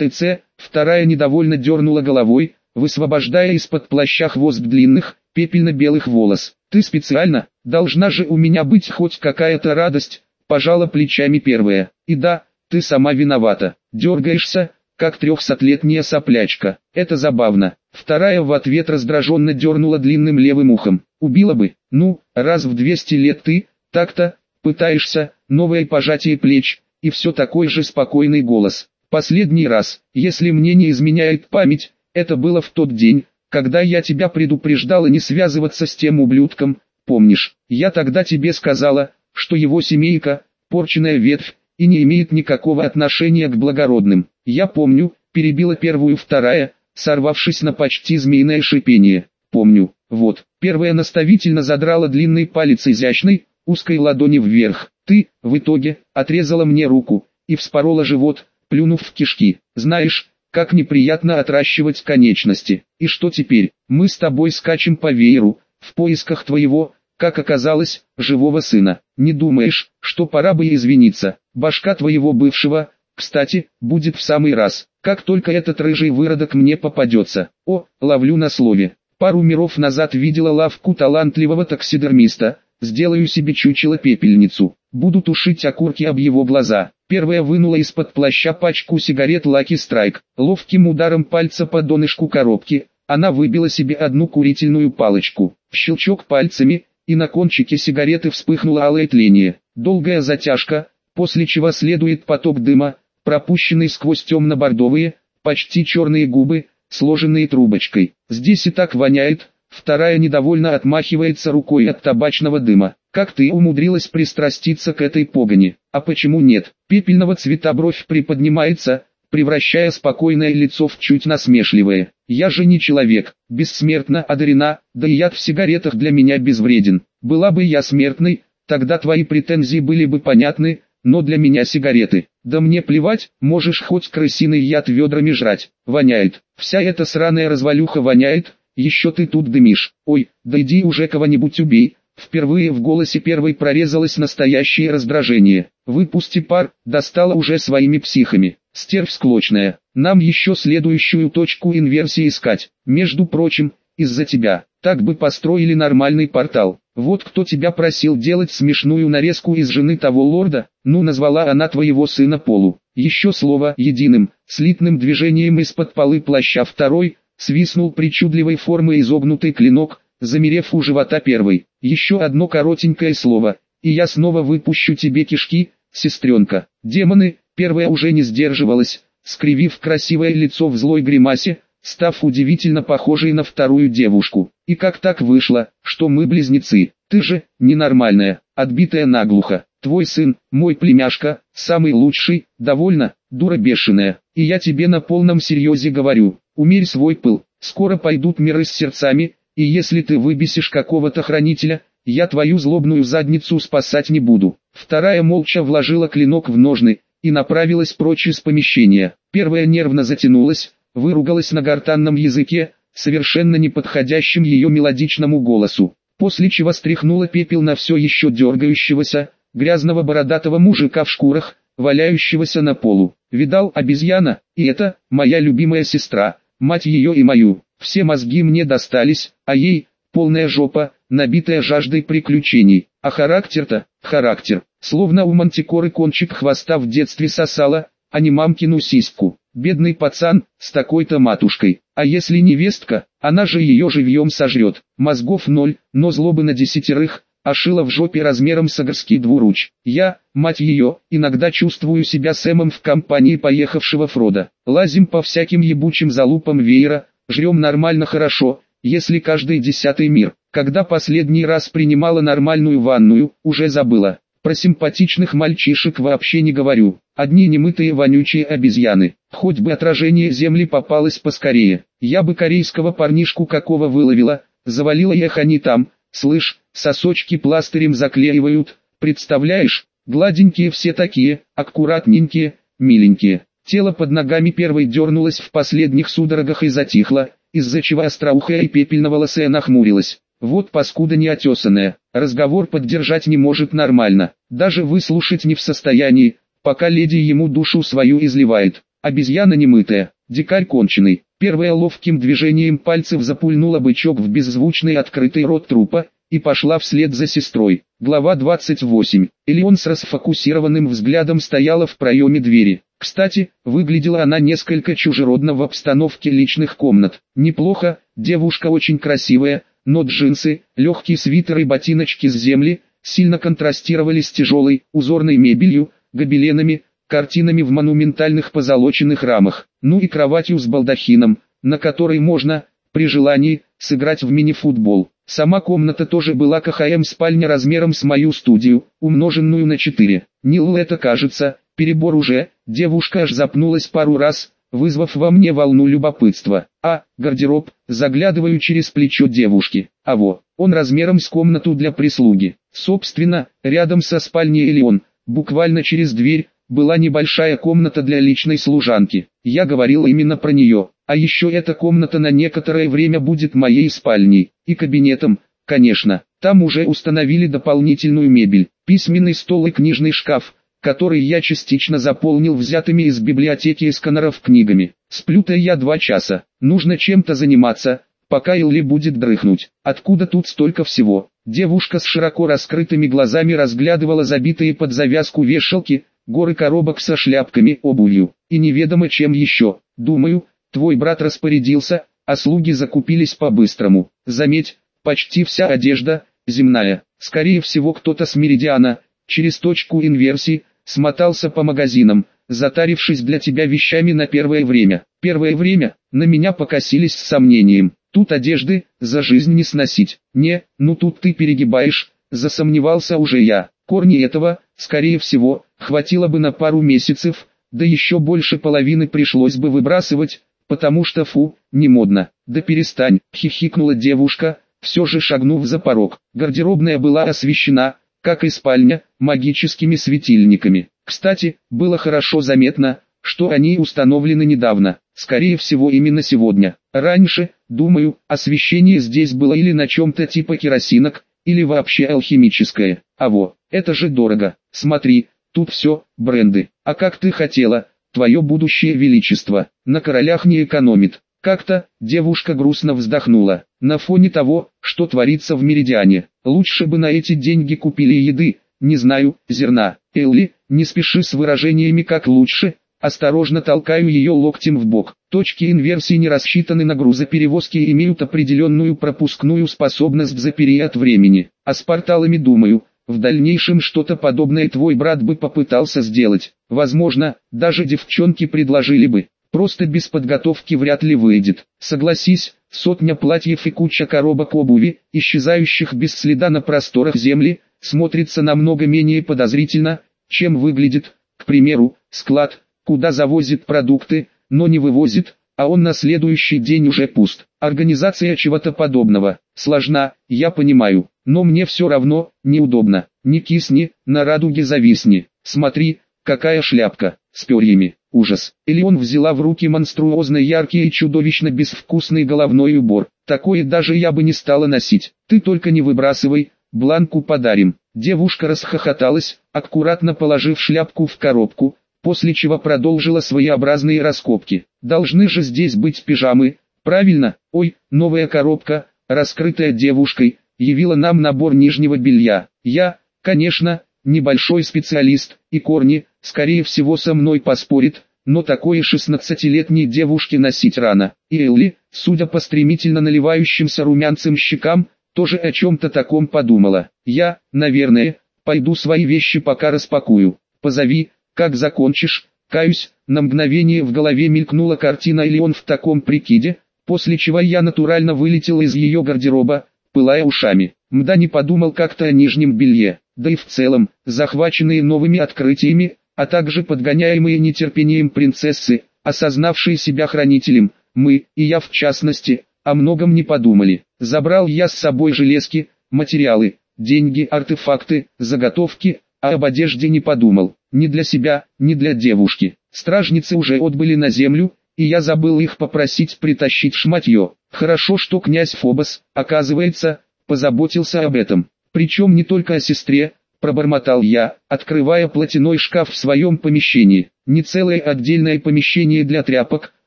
ТЦ, вторая недовольно дернула головой, высвобождая из-под плаща хвост длинных, пепельно-белых волос. «Ты специально, должна же у меня быть хоть какая-то радость», пожала плечами первая. «И да, ты сама виновата, дергаешься, как трехсотлетняя соплячка. Это забавно». Вторая в ответ раздраженно дернула длинным левым ухом. «Убила бы, ну, раз в 200 лет ты, так-то, пытаешься, новое пожатие плеч, и все такой же спокойный голос. Последний раз, если мне не изменяет память, это было в тот день, когда я тебя предупреждала не связываться с тем ублюдком, помнишь, я тогда тебе сказала, что его семейка, порченная ветвь, и не имеет никакого отношения к благородным. Я помню, перебила первую вторая, сорвавшись на почти змеиное шипение. Помню, вот, первая наставительно задрала длинный палец изящной, узкой ладони вверх. Ты, в итоге, отрезала мне руку и вспорола живот, плюнув в кишки. Знаешь, как неприятно отращивать конечности. И что теперь? Мы с тобой скачем по вееру, в поисках твоего, как оказалось, живого сына. Не думаешь, что пора бы извиниться? Башка твоего бывшего, кстати, будет в самый раз, как только этот рыжий выродок мне попадется. О, ловлю на слове. Пару миров назад видела лавку талантливого таксидермиста, сделаю себе чучело-пепельницу, буду тушить окурки об его глаза. Первая вынула из-под плаща пачку сигарет Lucky Strike. Ловким ударом пальца по донышку коробки, она выбила себе одну курительную палочку. Щелчок пальцами, и на кончике сигареты вспыхнуло алое тление. Долгая затяжка, после чего следует поток дыма, пропущенный сквозь темно-бордовые, почти черные губы, сложенные трубочкой. Здесь и так воняет, вторая недовольно отмахивается рукой от табачного дыма. Как ты умудрилась пристраститься к этой погоне? А почему нет? Пепельного цвета бровь приподнимается, превращая спокойное лицо в чуть насмешливое. Я же не человек, бессмертно одарена, да и яд в сигаретах для меня безвреден. Была бы я смертной, тогда твои претензии были бы понятны, но для меня сигареты. Да мне плевать, можешь хоть крысиный яд ведрами жрать, воняет. Вся эта сраная развалюха воняет, еще ты тут дымишь. Ой, да иди уже кого-нибудь убей, Впервые в голосе первой прорезалось настоящее раздражение. «Выпусти пар», достала уже своими психами. Стервь склочная. Нам еще следующую точку инверсии искать. Между прочим, из-за тебя. Так бы построили нормальный портал. Вот кто тебя просил делать смешную нарезку из жены того лорда, ну назвала она твоего сына Полу. Еще слово единым, слитным движением из-под полы плаща второй, свистнул причудливой формы изогнутый клинок, замерев у живота первой. Еще одно коротенькое слово, и я снова выпущу тебе кишки, сестренка. Демоны, первая уже не сдерживалась, скривив красивое лицо в злой гримасе, став удивительно похожей на вторую девушку. И как так вышло, что мы близнецы? Ты же, ненормальная, отбитая наглухо. Твой сын, мой племяшка, самый лучший, довольно, дура бешеная. И я тебе на полном серьезе говорю, умерь свой пыл, скоро пойдут миры с сердцами, и если ты выбесишь какого-то хранителя, я твою злобную задницу спасать не буду. Вторая молча вложила клинок в ножны, и направилась прочь из помещения. Первая нервно затянулась, выругалась на гортанном языке, совершенно не подходящим ее мелодичному голосу, после чего стряхнула пепел на все еще дергающегося, грязного бородатого мужика в шкурах, валяющегося на полу. Видал обезьяна, и это, моя любимая сестра, мать ее и мою. Все мозги мне достались, а ей, полная жопа, набитая жаждой приключений. А характер-то, характер, словно у мантикоры кончик хвоста в детстве сосала, а не мамкину сиську. Бедный пацан, с такой-то матушкой. А если невестка, она же ее живьем сожрет. Мозгов ноль, но злобы на десятерых, а шила в жопе размером с агарский двуруч. Я, мать ее, иногда чувствую себя Сэмом в компании поехавшего Фрода. Лазим по всяким ебучим залупам веера, Жрем нормально хорошо, если каждый десятый мир. Когда последний раз принимала нормальную ванную, уже забыла. Про симпатичных мальчишек вообще не говорю. Одни немытые вонючие обезьяны. Хоть бы отражение земли попалось поскорее. Я бы корейского парнишку какого выловила, завалила их они там. Слышь, сосочки пластырем заклеивают, представляешь? Гладенькие все такие, аккуратненькие, миленькие. Тело под ногами первой дернулось в последних судорогах и затихло, из-за чего остроухая и пепельноволосая нахмурилась. Вот паскуда неотесанная, разговор поддержать не может нормально, даже выслушать не в состоянии, пока леди ему душу свою изливает. обезьяна немытая, дикарь конченый. Первая ловким движением пальцев запульнула бычок в беззвучный открытый рот трупа, и пошла вслед за сестрой. Глава 28. Элеон с расфокусированным взглядом стояла в проеме двери. Кстати, выглядела она несколько чужеродно в обстановке личных комнат. Неплохо, девушка очень красивая, но джинсы, легкий свитер и ботиночки с земли сильно контрастировали с тяжелой, узорной мебелью, гобеленами, картинами в монументальных позолоченных рамах, ну и кроватью с балдахином, на которой можно, при желании, сыграть в мини-футбол. Сама комната тоже была КХМ спальня размером с мою студию, умноженную на 4. Нил это кажется, перебор уже, девушка аж запнулась пару раз, вызвав во мне волну любопытства. А, гардероб, заглядываю через плечо девушки. А во, он размером с комнату для прислуги. Собственно, рядом со спальней Элеон, буквально через дверь, была небольшая комната для личной служанки. Я говорил именно про нее. А еще эта комната на некоторое время будет моей спальней и кабинетом, конечно. Там уже установили дополнительную мебель, письменный стол и книжный шкаф, который я частично заполнил взятыми из библиотеки эсканеров книгами. Сплю-то я два часа, нужно чем-то заниматься, пока Илли будет дрыхнуть. Откуда тут столько всего? Девушка с широко раскрытыми глазами разглядывала забитые под завязку вешалки, горы коробок со шляпками, обувью, и неведомо чем еще. Думаю, Твой брат распорядился, а слуги закупились по-быстрому. Заметь, почти вся одежда, земная. Скорее всего кто-то с Меридиана, через точку инверсии, смотался по магазинам, затарившись для тебя вещами на первое время. Первое время, на меня покосились с сомнением. Тут одежды, за жизнь не сносить. Не, ну тут ты перегибаешь, засомневался уже я. Корни этого, скорее всего, хватило бы на пару месяцев, да еще больше половины пришлось бы выбрасывать, потому что фу, не модно. Да перестань, хихикнула девушка, все же шагнув за порог. Гардеробная была освещена, как и спальня, магическими светильниками. Кстати, было хорошо заметно, что они установлены недавно, скорее всего именно сегодня. Раньше, думаю, освещение здесь было или на чем-то типа керосинок, или вообще алхимическое. А во, это же дорого. Смотри, тут все, бренды. А как ты хотела, твое будущее величество, на королях не экономит. Как-то, девушка грустно вздохнула, на фоне того, что творится в Меридиане. Лучше бы на эти деньги купили еды, не знаю, зерна. Элли, не спеши с выражениями как лучше, осторожно толкаю ее локтем в бок. Точки инверсии не рассчитаны на грузоперевозки и имеют определенную пропускную способность за период времени. А с порталами думаю, в дальнейшем что-то подобное твой брат бы попытался сделать. Возможно, даже девчонки предложили бы. Просто без подготовки вряд ли выйдет. Согласись, сотня платьев и куча коробок обуви, исчезающих без следа на просторах земли, смотрится намного менее подозрительно, чем выглядит, к примеру, склад, куда завозит продукты, но не вывозит, а он на следующий день уже пуст. Организация чего-то подобного, сложна, я понимаю, но мне все равно, неудобно. Не кисни, на радуге зависни. Смотри, какая шляпка, с перьями. Ужас. Или он взяла в руки монструозно яркий и чудовищно безвкусный головной убор. Такое даже я бы не стала носить. Ты только не выбрасывай, бланку подарим. Девушка расхохоталась, аккуратно положив шляпку в коробку, после чего продолжила своеобразные раскопки. Должны же здесь быть пижамы, правильно? Ой, новая коробка, раскрытая девушкой, явила нам набор нижнего белья. Я, конечно, небольшой специалист, и Корни, скорее всего со мной поспорит, но такое шестнадцатилетней девушке носить рано. И Элли, судя по стремительно наливающимся румянцем щекам, тоже о чем-то таком подумала. Я, наверное, пойду свои вещи пока распакую. Позови, как закончишь, каюсь, на мгновение в голове мелькнула картина или он в таком прикиде, после чего я натурально вылетел из ее гардероба, пылая ушами. Мда не подумал как-то о нижнем белье, да и в целом, захваченные новыми открытиями, а также подгоняемые нетерпением принцессы, осознавшие себя хранителем, мы, и я в частности, о многом не подумали. Забрал я с собой железки, материалы, деньги, артефакты, заготовки, а об одежде не подумал. Ни для себя, ни для девушки. Стражницы уже отбыли на землю, и я забыл их попросить притащить шматье. Хорошо, что князь Фобос, оказывается, позаботился об этом. Причем не только о сестре, пробормотал я, открывая платяной шкаф в своем помещении. Не целое отдельное помещение для тряпок,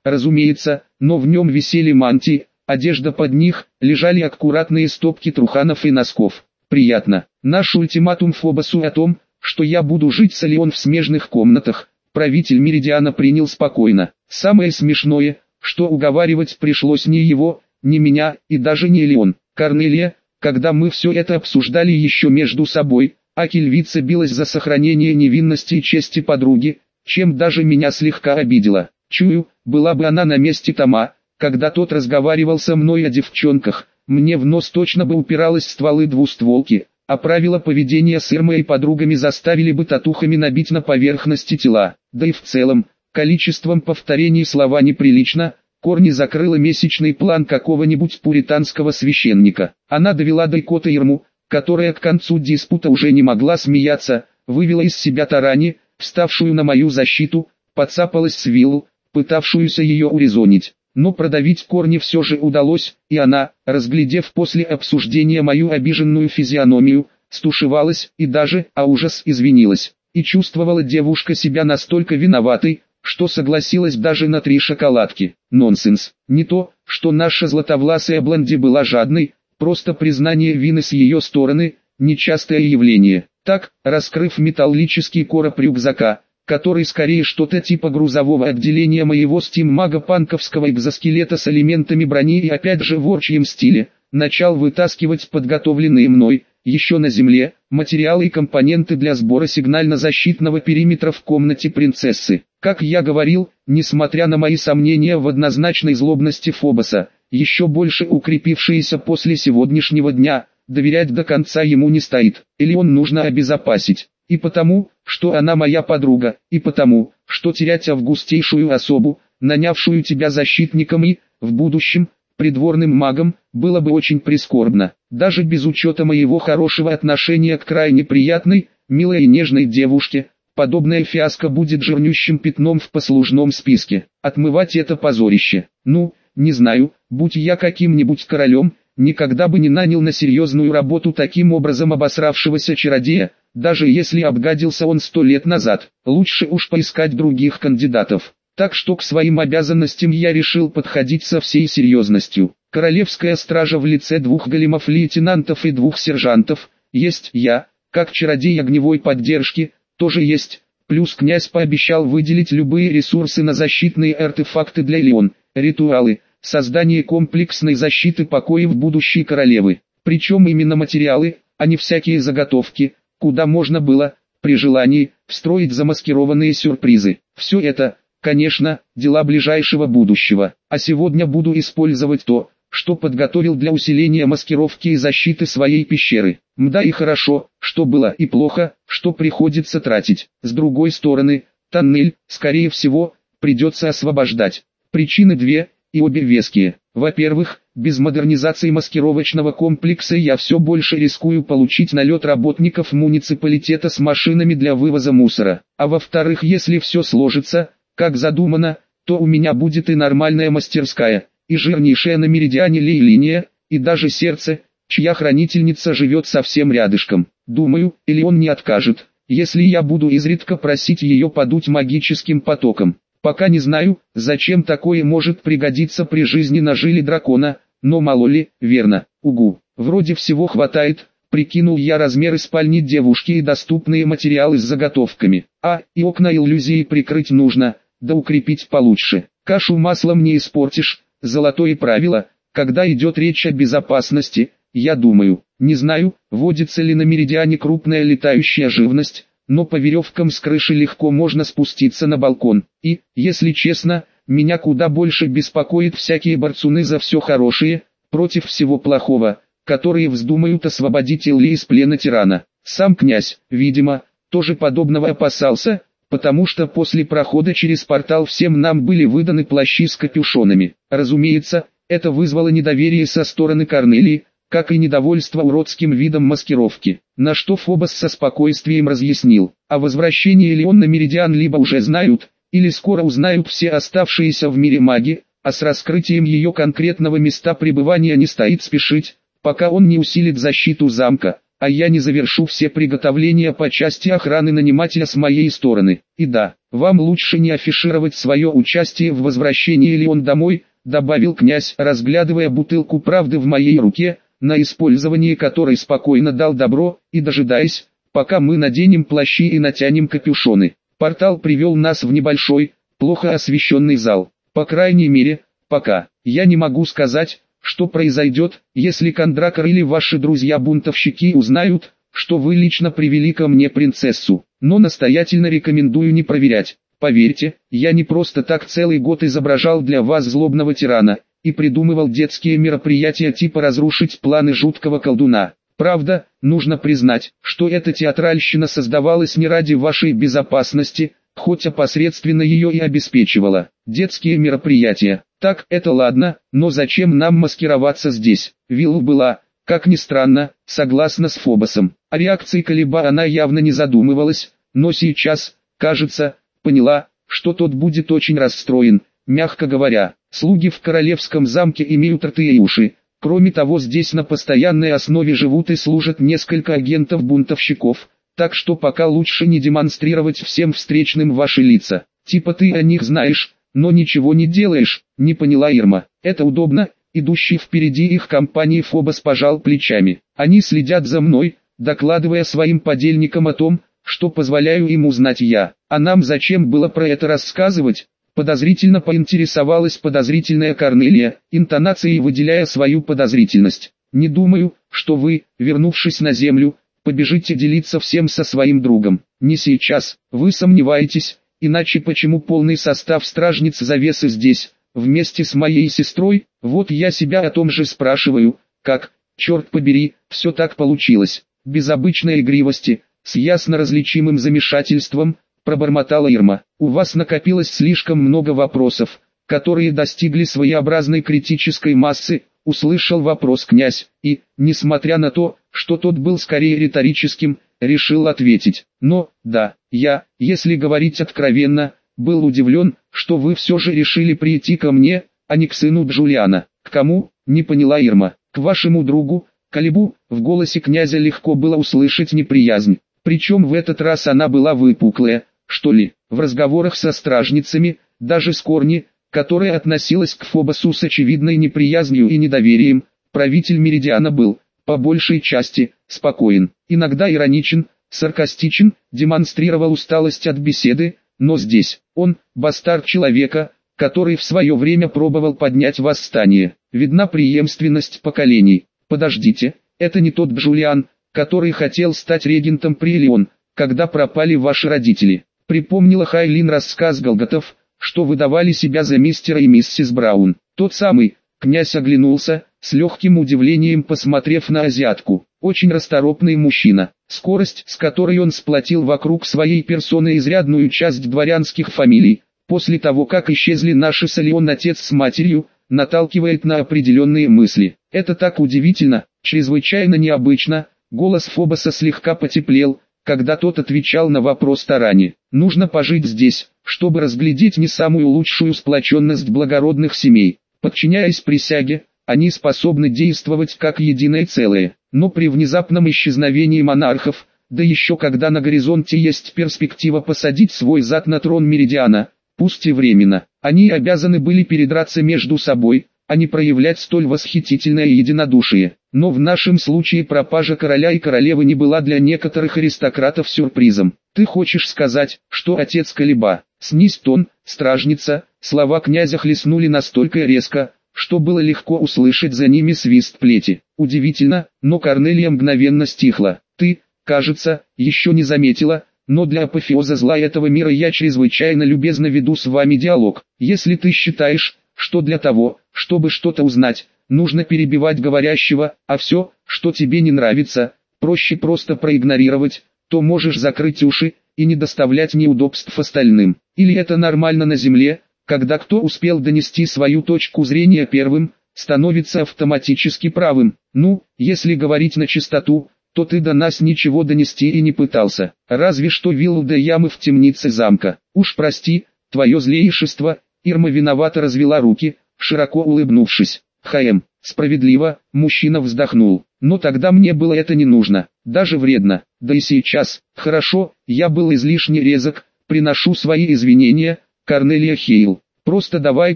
разумеется, но в нем висели мантии, одежда под них, лежали аккуратные стопки труханов и носков. Приятно. Наш ультиматум Фобосу о том, что я буду жить с Алион в смежных комнатах, правитель Меридиана принял спокойно. Самое смешное, что уговаривать пришлось не его, не меня и даже не Леон. Корнелия, когда мы все это обсуждали еще между собой, а Кельвица билась за сохранение невинности и чести подруги, чем даже меня слегка обидела. Чую, была бы она на месте Тома, когда тот разговаривал со мной о девчонках, мне в нос точно бы упиралось стволы двустволки, а правила поведения с Ирмой и подругами заставили бы татухами набить на поверхности тела, да и в целом, количеством повторений слова неприлично, Корни закрыла месячный план какого-нибудь пуританского священника. Она довела Дайкота Ирму, которая к концу диспута уже не могла смеяться, вывела из себя Тарани, вставшую на мою защиту, подцапалась с Виллу, пытавшуюся ее урезонить. Но продавить корни все же удалось, и она, разглядев после обсуждения мою обиженную физиономию, стушевалась и даже, а ужас, извинилась. И чувствовала девушка себя настолько виноватой, что согласилась даже на три шоколадки. Нонсенс. Не то, что наша златовласая блонди была жадной, просто признание вины с ее стороны, нечастое явление. Так, раскрыв металлический короб рюкзака, который скорее что-то типа грузового отделения моего стиммага панковского экзоскелета с элементами брони и опять же в орчьем стиле, начал вытаскивать подготовленные мной, еще на земле, материалы и компоненты для сбора сигнально-защитного периметра в комнате принцессы. Как я говорил, несмотря на мои сомнения в однозначной злобности Фобоса, еще больше укрепившиеся после сегодняшнего дня, доверять до конца ему не стоит, или он нужно обезопасить. И потому, что она моя подруга, и потому, что терять августейшую особу, нанявшую тебя защитником и, в будущем, придворным магом, было бы очень прискорбно, даже без учета моего хорошего отношения к крайне приятной, милой и нежной девушке, подобная фиаско будет жирнющим пятном в послужном списке, отмывать это позорище. Ну, не знаю, будь я каким-нибудь королем, никогда бы не нанял на серьезную работу таким образом обосравшегося чародея, даже если обгадился он сто лет назад, лучше уж поискать других кандидатов. Так что к своим обязанностям я решил подходить со всей серьезностью. Королевская стража в лице двух големов-лейтенантов и двух сержантов, есть я, как чародей огневой поддержки, тоже есть, плюс князь пообещал выделить любые ресурсы на защитные артефакты для Леон, ритуалы, создание комплексной защиты покоев будущей королевы. Причем именно материалы, а не всякие заготовки, куда можно было, при желании, встроить замаскированные сюрпризы. Все это, Конечно, дела ближайшего будущего, а сегодня буду использовать то, что подготовил для усиления маскировки и защиты своей пещеры. Мда и хорошо, что было и плохо, что приходится тратить. С другой стороны, тоннель, скорее всего, придется освобождать. Причины две, и обе веские. Во-первых, без модернизации маскировочного комплекса я все больше рискую получить налет работников муниципалитета с машинами для вывоза мусора. А во-вторых, если все сложится, как задумано, то у меня будет и нормальная мастерская, и жирнейшая на меридиане лей-линия, и даже сердце, чья хранительница живет совсем рядышком. Думаю, или он не откажет, если я буду изредка просить ее подуть магическим потоком. Пока не знаю, зачем такое может пригодиться при жизни на жиле дракона, но мало ли, верно, угу. Вроде всего хватает, прикинул я размеры спальни девушки и доступные материалы с заготовками. А, и окна иллюзии прикрыть нужно, да укрепить получше. Кашу маслом не испортишь, золотое правило, когда идет речь о безопасности, я думаю, не знаю, водится ли на меридиане крупная летающая живность, но по веревкам с крыши легко можно спуститься на балкон. И, если честно, меня куда больше беспокоит всякие борцуны за все хорошее, против всего плохого, которые вздумают освободить Илли из плена тирана. Сам князь, видимо, тоже подобного опасался, потому что после прохода через портал всем нам были выданы плащи с капюшонами. Разумеется, это вызвало недоверие со стороны Корнелии, как и недовольство уродским видом маскировки, на что Фобос со спокойствием разъяснил, о возвращении Леон на Меридиан либо уже знают, или скоро узнают все оставшиеся в мире маги, а с раскрытием ее конкретного места пребывания не стоит спешить, пока он не усилит защиту замка, а я не завершу все приготовления по части охраны нанимателя с моей стороны. И да, вам лучше не афишировать свое участие в возвращении Леон домой, добавил князь, разглядывая бутылку правды в моей руке, на использование которой спокойно дал добро, и дожидаясь, пока мы наденем плащи и натянем капюшоны. Портал привел нас в небольшой, плохо освещенный зал. По крайней мере, пока. Я не могу сказать, что произойдет, если Кондракор или ваши друзья-бунтовщики узнают, что вы лично привели ко мне принцессу? Но настоятельно рекомендую не проверять. Поверьте, я не просто так целый год изображал для вас злобного тирана, и придумывал детские мероприятия типа разрушить планы жуткого колдуна. Правда, нужно признать, что эта театральщина создавалась не ради вашей безопасности, хоть опосредственно ее и обеспечивала. Детские мероприятия, так, это ладно, но зачем нам маскироваться здесь? Вилла была, как ни странно, согласна с Фобосом. О реакции Калиба она явно не задумывалась, но сейчас, кажется, поняла, что тот будет очень расстроен, мягко говоря. Слуги в королевском замке имеют рты и уши. Кроме того здесь на постоянной основе живут и служат несколько агентов-бунтовщиков, так что пока лучше не демонстрировать всем встречным ваши лица. Типа ты о них знаешь, но ничего не делаешь, не поняла Ирма. Это удобно, идущий впереди их компании Фобос пожал плечами. Они следят за мной, докладывая своим подельникам о том, что позволяю им узнать я. А нам зачем было про это рассказывать? Подозрительно поинтересовалась подозрительная Корнелия, интонацией выделяя свою подозрительность. Не думаю, что вы, вернувшись на землю, побежите делиться всем со своим другом. Не сейчас, вы сомневаетесь, Иначе почему полный состав стражниц завесы здесь, вместе с моей сестрой? Вот я себя о том же спрашиваю, как, черт побери, все так получилось. Без обычной игривости, с ясно различимым замешательством, пробормотала Ирма. У вас накопилось слишком много вопросов, которые достигли своеобразной критической массы, услышал вопрос князь, и, несмотря на то, что тот был скорее риторическим, решил ответить. Но, да, я, если говорить откровенно, был удивлен, что вы все же решили прийти ко мне, а не к сыну Джулиана. К кому, не поняла Ирма. К вашему другу, Калибу, в голосе князя легко было услышать неприязнь. Причем в этот раз она была выпуклая, что ли, в разговорах со стражницами, даже с Корни, которая относилась к Фобосу с очевидной неприязнью и недоверием, правитель Меридиана был, по большей части, спокоен, иногда ироничен, саркастичен, демонстрировал усталость от беседы, но здесь, он, бастард человека, который в свое время пробовал поднять восстание. Видна преемственность поколений. Подождите, это не тот Бжулиан, который хотел стать регентом при Элеон, когда пропали ваши родители. Припомнила Хайлин рассказ Голготов, что выдавали себя за мистера и миссис Браун. Тот самый, князь оглянулся, с легким удивлением посмотрев на азиатку. Очень расторопный мужчина. Скорость, с которой он сплотил вокруг своей персоны изрядную часть дворянских фамилий, после того как исчезли наши с отец с матерью, наталкивает на определенные мысли. Это так удивительно, чрезвычайно необычно, голос Фобоса слегка потеплел, когда тот отвечал на вопрос Тарани. Нужно пожить здесь, чтобы разглядеть не самую лучшую сплоченность благородных семей. Подчиняясь присяге, они способны действовать как единое целое, но при внезапном исчезновении монархов, да еще когда на горизонте есть перспектива посадить свой зад на трон Меридиана, пусть и временно, они обязаны были передраться между собой, а не проявлять столь восхитительное единодушие. Но в нашем случае пропажа короля и королевы не была для некоторых аристократов сюрпризом. Ты хочешь сказать, что отец Калиба, снизь тон, стражница, слова князя хлестнули настолько резко, что было легко услышать за ними свист плети. Удивительно, но Корнелия мгновенно стихла. Ты, кажется, еще не заметила, но для апофеоза зла этого мира я чрезвычайно любезно веду с вами диалог. Если ты считаешь, что для того, чтобы что-то узнать, нужно перебивать говорящего, а все, что тебе не нравится, проще просто проигнорировать, то можешь закрыть уши и не доставлять неудобств остальным. Или это нормально на земле, когда кто успел донести свою точку зрения первым, становится автоматически правым. Ну, если говорить на чистоту, то ты до нас ничего донести и не пытался, разве что виллу до ямы в темнице замка. Уж прости, твое злейшество, Ирма виновато развела руки, широко улыбнувшись. ХМ, справедливо, мужчина вздохнул. Но тогда мне было это не нужно, даже вредно, да и сейчас. Хорошо, я был излишне резок, приношу свои извинения, Корнелия Хейл. Просто давай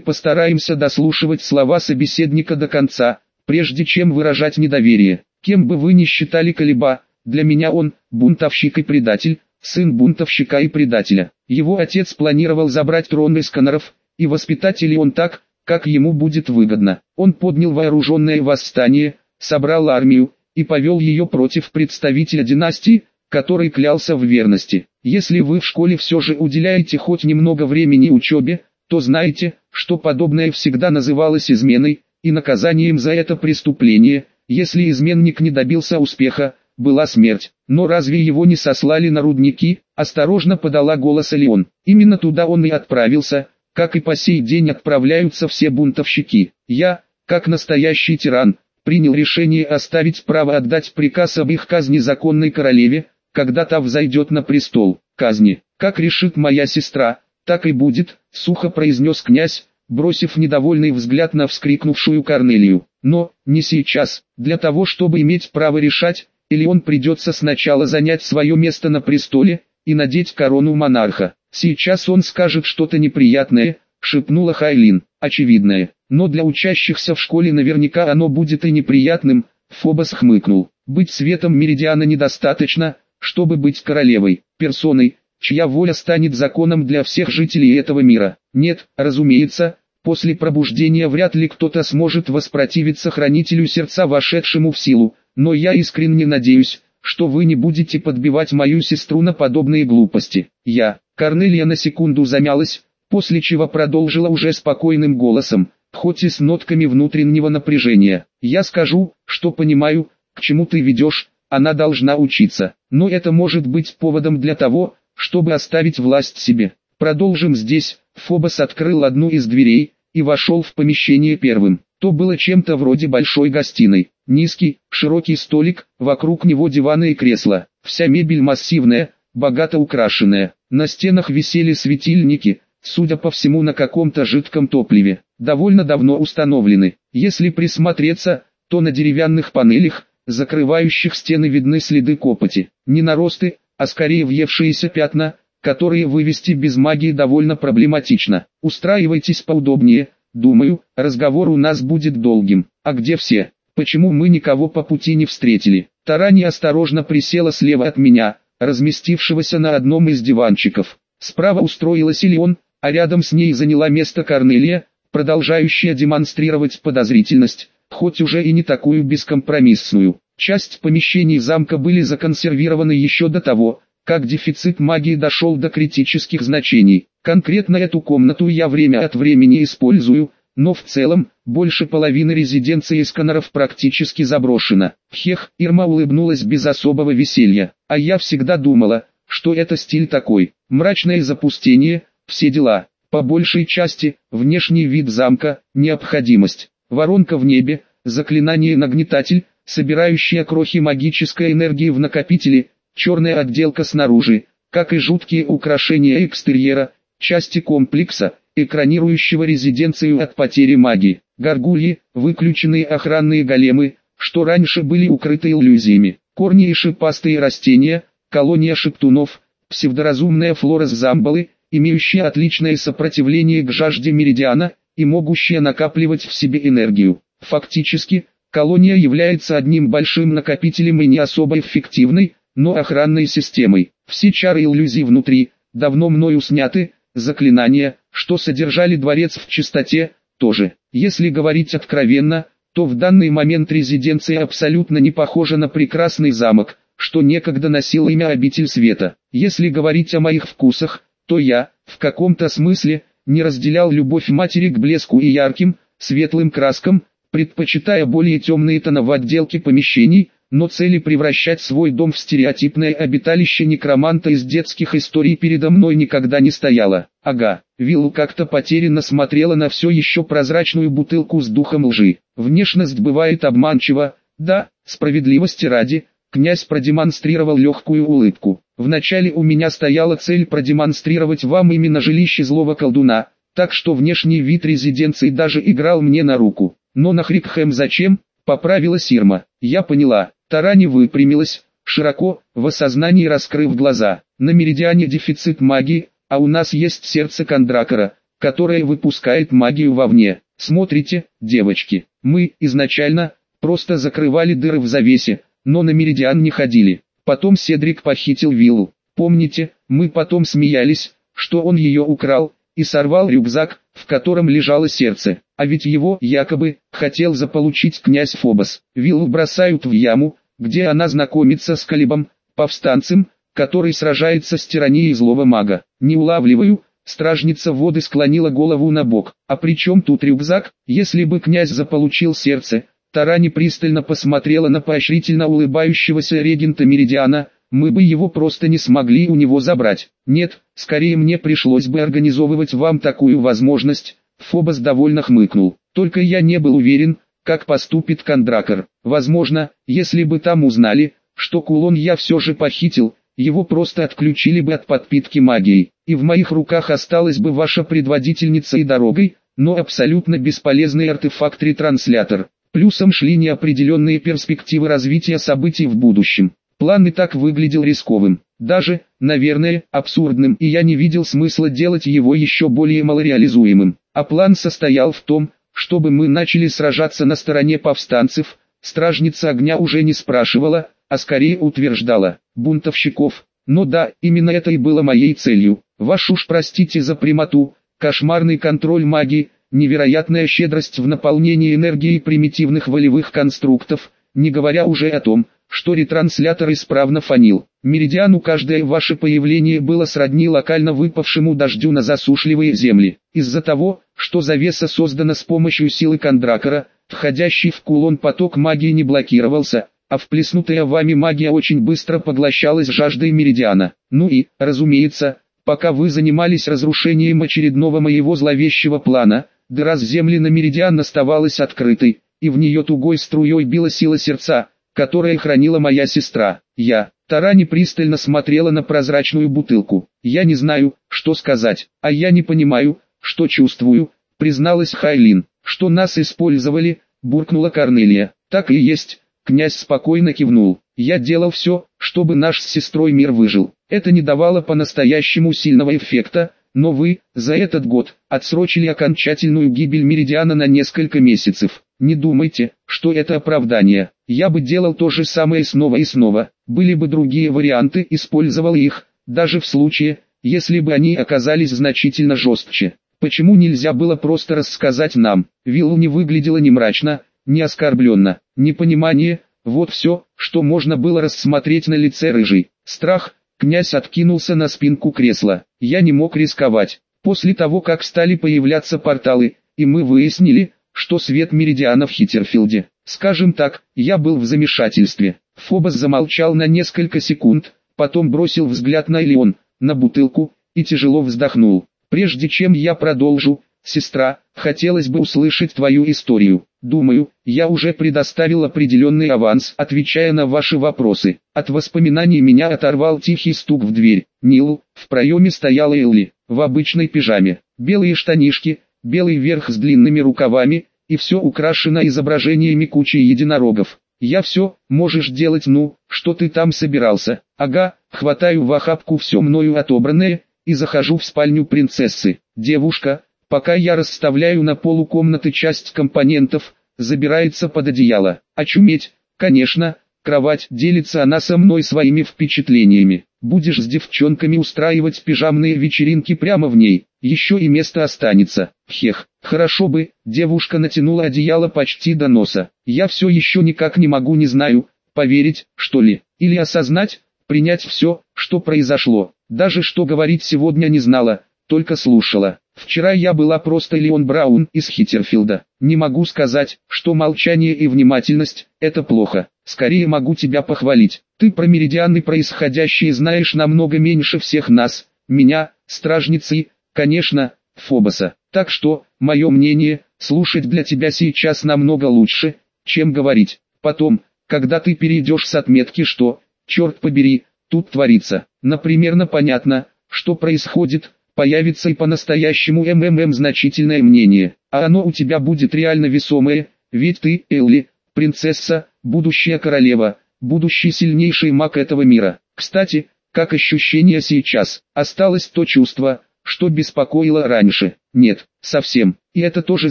постараемся дослушивать слова собеседника до конца, прежде чем выражать недоверие. Кем бы вы ни считали Колеба, для меня он – бунтовщик и предатель, сын бунтовщика и предателя. Его отец планировал забрать трон из Коноров, и воспитать ли он так, как ему будет выгодно. Он поднял вооруженное восстание, собрал армию, и повел ее против представителя династии, который клялся в верности. Если вы в школе все же уделяете хоть немного времени учебе, то знайте, что подобное всегда называлось изменой, и наказанием за это преступление, если изменник не добился успеха, была смерть. Но разве его не сослали на рудники? Осторожно подала голос Леон. Именно туда он и отправился, как и по сей день отправляются все бунтовщики. Я, как настоящий тиран, принял решение оставить право отдать приказ об их казни законной королеве, когда та взойдет на престол. Казни, как решит моя сестра, так и будет, сухо произнес князь, бросив недовольный взгляд на вскрикнувшую Корнелию. Но, не сейчас, для того чтобы иметь право решать, или он придется сначала занять свое место на престоле, и надеть корону монарха. Сейчас он скажет что-то неприятное, шепнула Хайлин, очевидное, но для учащихся в школе наверняка оно будет и неприятным, Фобос хмыкнул. Быть светом Меридиана недостаточно, чтобы быть королевой, персоной, чья воля станет законом для всех жителей этого мира. Нет, разумеется, после пробуждения вряд ли кто-то сможет воспротивиться хранителю сердца вошедшему в силу, но я искренне надеюсь, что вы не будете подбивать мою сестру на подобные глупости. Я, Корнелия на секунду замялась, после чего продолжила уже спокойным голосом, хоть и с нотками внутреннего напряжения. Я скажу, что понимаю, к чему ты ведешь, она должна учиться, но это может быть поводом для того, чтобы оставить власть себе. Продолжим здесь. Фобос открыл одну из дверей и вошел в помещение первым. То было чем-то вроде большой гостиной. Низкий, широкий столик, вокруг него диваны и кресла. Вся мебель массивная, богато украшенная. На стенах висели светильники, судя по всему на каком-то жидком топливе. Довольно давно установлены. Если присмотреться, то на деревянных панелях, закрывающих стены видны следы копоти. Не наросты, а скорее въевшиеся пятна, которые вывести без магии довольно проблематично. Устраивайтесь поудобнее, думаю, разговор у нас будет долгим. А где все? Почему мы никого по пути не встретили? Тарани осторожно присела слева от меня, разместившегося на одном из диванчиков. Справа устроилась Илион, а рядом с ней заняла место Корнелия, продолжающая демонстрировать подозрительность, хоть уже и не такую бескомпромиссную. Часть помещений замка были законсервированы еще до того, как дефицит магии дошел до критических значений. Конкретно эту комнату я время от времени использую, но в целом, больше половины резиденции Сканеров практически заброшена. Хех, Ирма улыбнулась без особого веселья, а я всегда думала, что это стиль такой, мрачное запустение, все дела. По большей части, внешний вид замка, необходимость. Воронка в небе, заклинание-нагнетатель, собирающая крохи магической энергии в накопители, черная отделка снаружи, как и жуткие украшения экстерьера, части комплекса, экранирующего резиденцию от потери магии, горгульи, выключенные охранные големы, что раньше были укрыты иллюзиями, корни и шипастые растения, колония шептунов, псевдоразумная флора с замбалы, имеющая отличное сопротивление к жажде меридиана и могущая накапливать в себе энергию. Фактически, колония является одним большим накопителем и не особо эффективной, но охранной системой. Все чары иллюзий внутри, давно мною сняты, заклинания, что содержали дворец в чистоте, тоже. Если говорить откровенно, то в данный момент резиденция абсолютно не похожа на прекрасный замок, что некогда носил имя обитель света. Если говорить о моих вкусах, то я, в каком-то смысле, не разделял любовь матери к блеску и ярким, светлым краскам, предпочитая более темные тона в отделке помещений, но цели превращать свой дом в стереотипное обиталище некроманта из детских историй передо мной никогда не стояло. Ага, Виллу как-то потерянно смотрела на все еще прозрачную бутылку с духом лжи. Внешность бывает обманчива, да, справедливости ради, князь продемонстрировал легкую улыбку. Вначале у меня стояла цель продемонстрировать вам именно жилище злого колдуна, так что внешний вид резиденции даже играл мне на руку. Но на Хрикхэм зачем? поправила Сирма. Я поняла. Тарани выпрямилась, широко, в осознании раскрыв глаза. На меридиане дефицит магии, а у нас есть сердце Кондракора, которое выпускает магию вовне. Смотрите, девочки, мы, изначально, просто закрывали дыры в завесе, но на меридиан не ходили. Потом Седрик похитил виллу. Помните, мы потом смеялись, что он ее украл, и сорвал рюкзак, в котором лежало сердце. А ведь его, якобы, хотел заполучить князь Фобос. Виллу бросают в яму, где она знакомится с Калибом, повстанцем, который сражается с тиранией злого мага. Не улавливаю, стражница воды склонила голову на бок. А при чем тут рюкзак, если бы князь заполучил сердце? Тарани пристально посмотрела на поощрительно улыбающегося регента Меридиана, мы бы его просто не смогли у него забрать. Нет, скорее мне пришлось бы организовывать вам такую возможность. Фобос довольно хмыкнул. Только я не был уверен, как поступит Кондракор. Возможно, если бы там узнали, что кулон я все же похитил, его просто отключили бы от подпитки магией, и в моих руках осталась бы ваша предводительница и дорогой, но абсолютно бесполезный артефакт-ретранслятор. Плюсом шли неопределенные перспективы развития событий в будущем. План и так выглядел рисковым, даже, наверное, абсурдным, и я не видел смысла делать его еще более малореализуемым. А план состоял в том, чтобы мы начали сражаться на стороне повстанцев, стражница огня уже не спрашивала, а скорее утверждала, бунтовщиков. Но да, именно это и было моей целью. Ваш уж простите за прямоту, кошмарный контроль магии, невероятная щедрость в наполнении энергией примитивных волевых конструктов, не говоря уже о том, что ретранслятор исправно фонил. Меридиану каждое ваше появление было сродни локально выпавшему дождю на засушливые земли. Из-за того, что завеса создана с помощью силы Кондракора, входящий в кулон поток магии не блокировался, а вплеснутая вами магия очень быстро поглощалась жаждой Меридиана. Ну и, разумеется, пока вы занимались разрушением очередного моего зловещего плана, дыра с земли на Меридиан оставалась открытой, и в нее тугой струей била сила сердца, которое хранила моя сестра. Я, Тарани пристально смотрела на прозрачную бутылку. Я не знаю, что сказать, а я не понимаю, что чувствую, призналась Хайлин. Что нас использовали, буркнула Корнелия. Так и есть, князь спокойно кивнул. Я делал все, чтобы наш с сестрой мир выжил. Это не давало по-настоящему сильного эффекта, но вы, за этот год, отсрочили окончательную гибель Меридиана на несколько месяцев. Не думайте, что это оправдание. Я бы делал то же самое снова и снова. Были бы другие варианты, использовал их, даже в случае, если бы они оказались значительно жестче. Почему нельзя было просто рассказать нам? Виллу не выглядела ни мрачно, ни оскорбленно. Непонимание, вот все, что можно было рассмотреть на лице рыжий. Страх, князь откинулся на спинку кресла. Я не мог рисковать. После того, как стали появляться порталы, и мы выяснили, что свет меридиана в Хиттерфилде. Скажем так, я был в замешательстве. Фобос замолчал на несколько секунд, потом бросил взгляд на Элеон, на бутылку, и тяжело вздохнул. Прежде чем я продолжу, сестра, хотелось бы услышать твою историю. Думаю, я уже предоставил определенный аванс, отвечая на ваши вопросы. От воспоминаний меня оторвал тихий стук в дверь. Нил, в проеме стояла Элли, в обычной пижаме, белые штанишки, белый верх с длинными рукавами, и все украшено изображениями кучи единорогов. Я все, можешь делать ну, что ты там собирался. Ага, хватаю в охапку все мною отобранное, и захожу в спальню принцессы. Девушка, пока я расставляю на полу комнаты часть компонентов, забирается под одеяло. Очуметь, конечно, кровать делится она со мной своими впечатлениями. Будешь с девчонками устраивать пижамные вечеринки прямо в ней, еще и место останется. Хех, хорошо бы, девушка натянула одеяло почти до носа. Я все еще никак не могу не знаю, поверить, что ли, или осознать, принять все, что произошло. Даже что говорить сегодня не знала, только слушала. Вчера я была просто Леон Браун из Хиттерфилда. Не могу сказать, что молчание и внимательность – это плохо. Скорее могу тебя похвалить. Ты про меридианы происходящие знаешь намного меньше всех нас, меня, стражницы, конечно, Фобоса. Так что, мое мнение, слушать для тебя сейчас намного лучше, чем говорить. Потом, когда ты перейдешь с отметки что, черт побери, тут творится. Например, понятно, что происходит, появится и по-настоящему МММ значительное мнение, а оно у тебя будет реально весомое, ведь ты, Элли, принцесса, будущая королева, будущий сильнейший маг этого мира. Кстати, как ощущение сейчас, осталось то чувство, что беспокоило раньше. Нет, совсем, и это тоже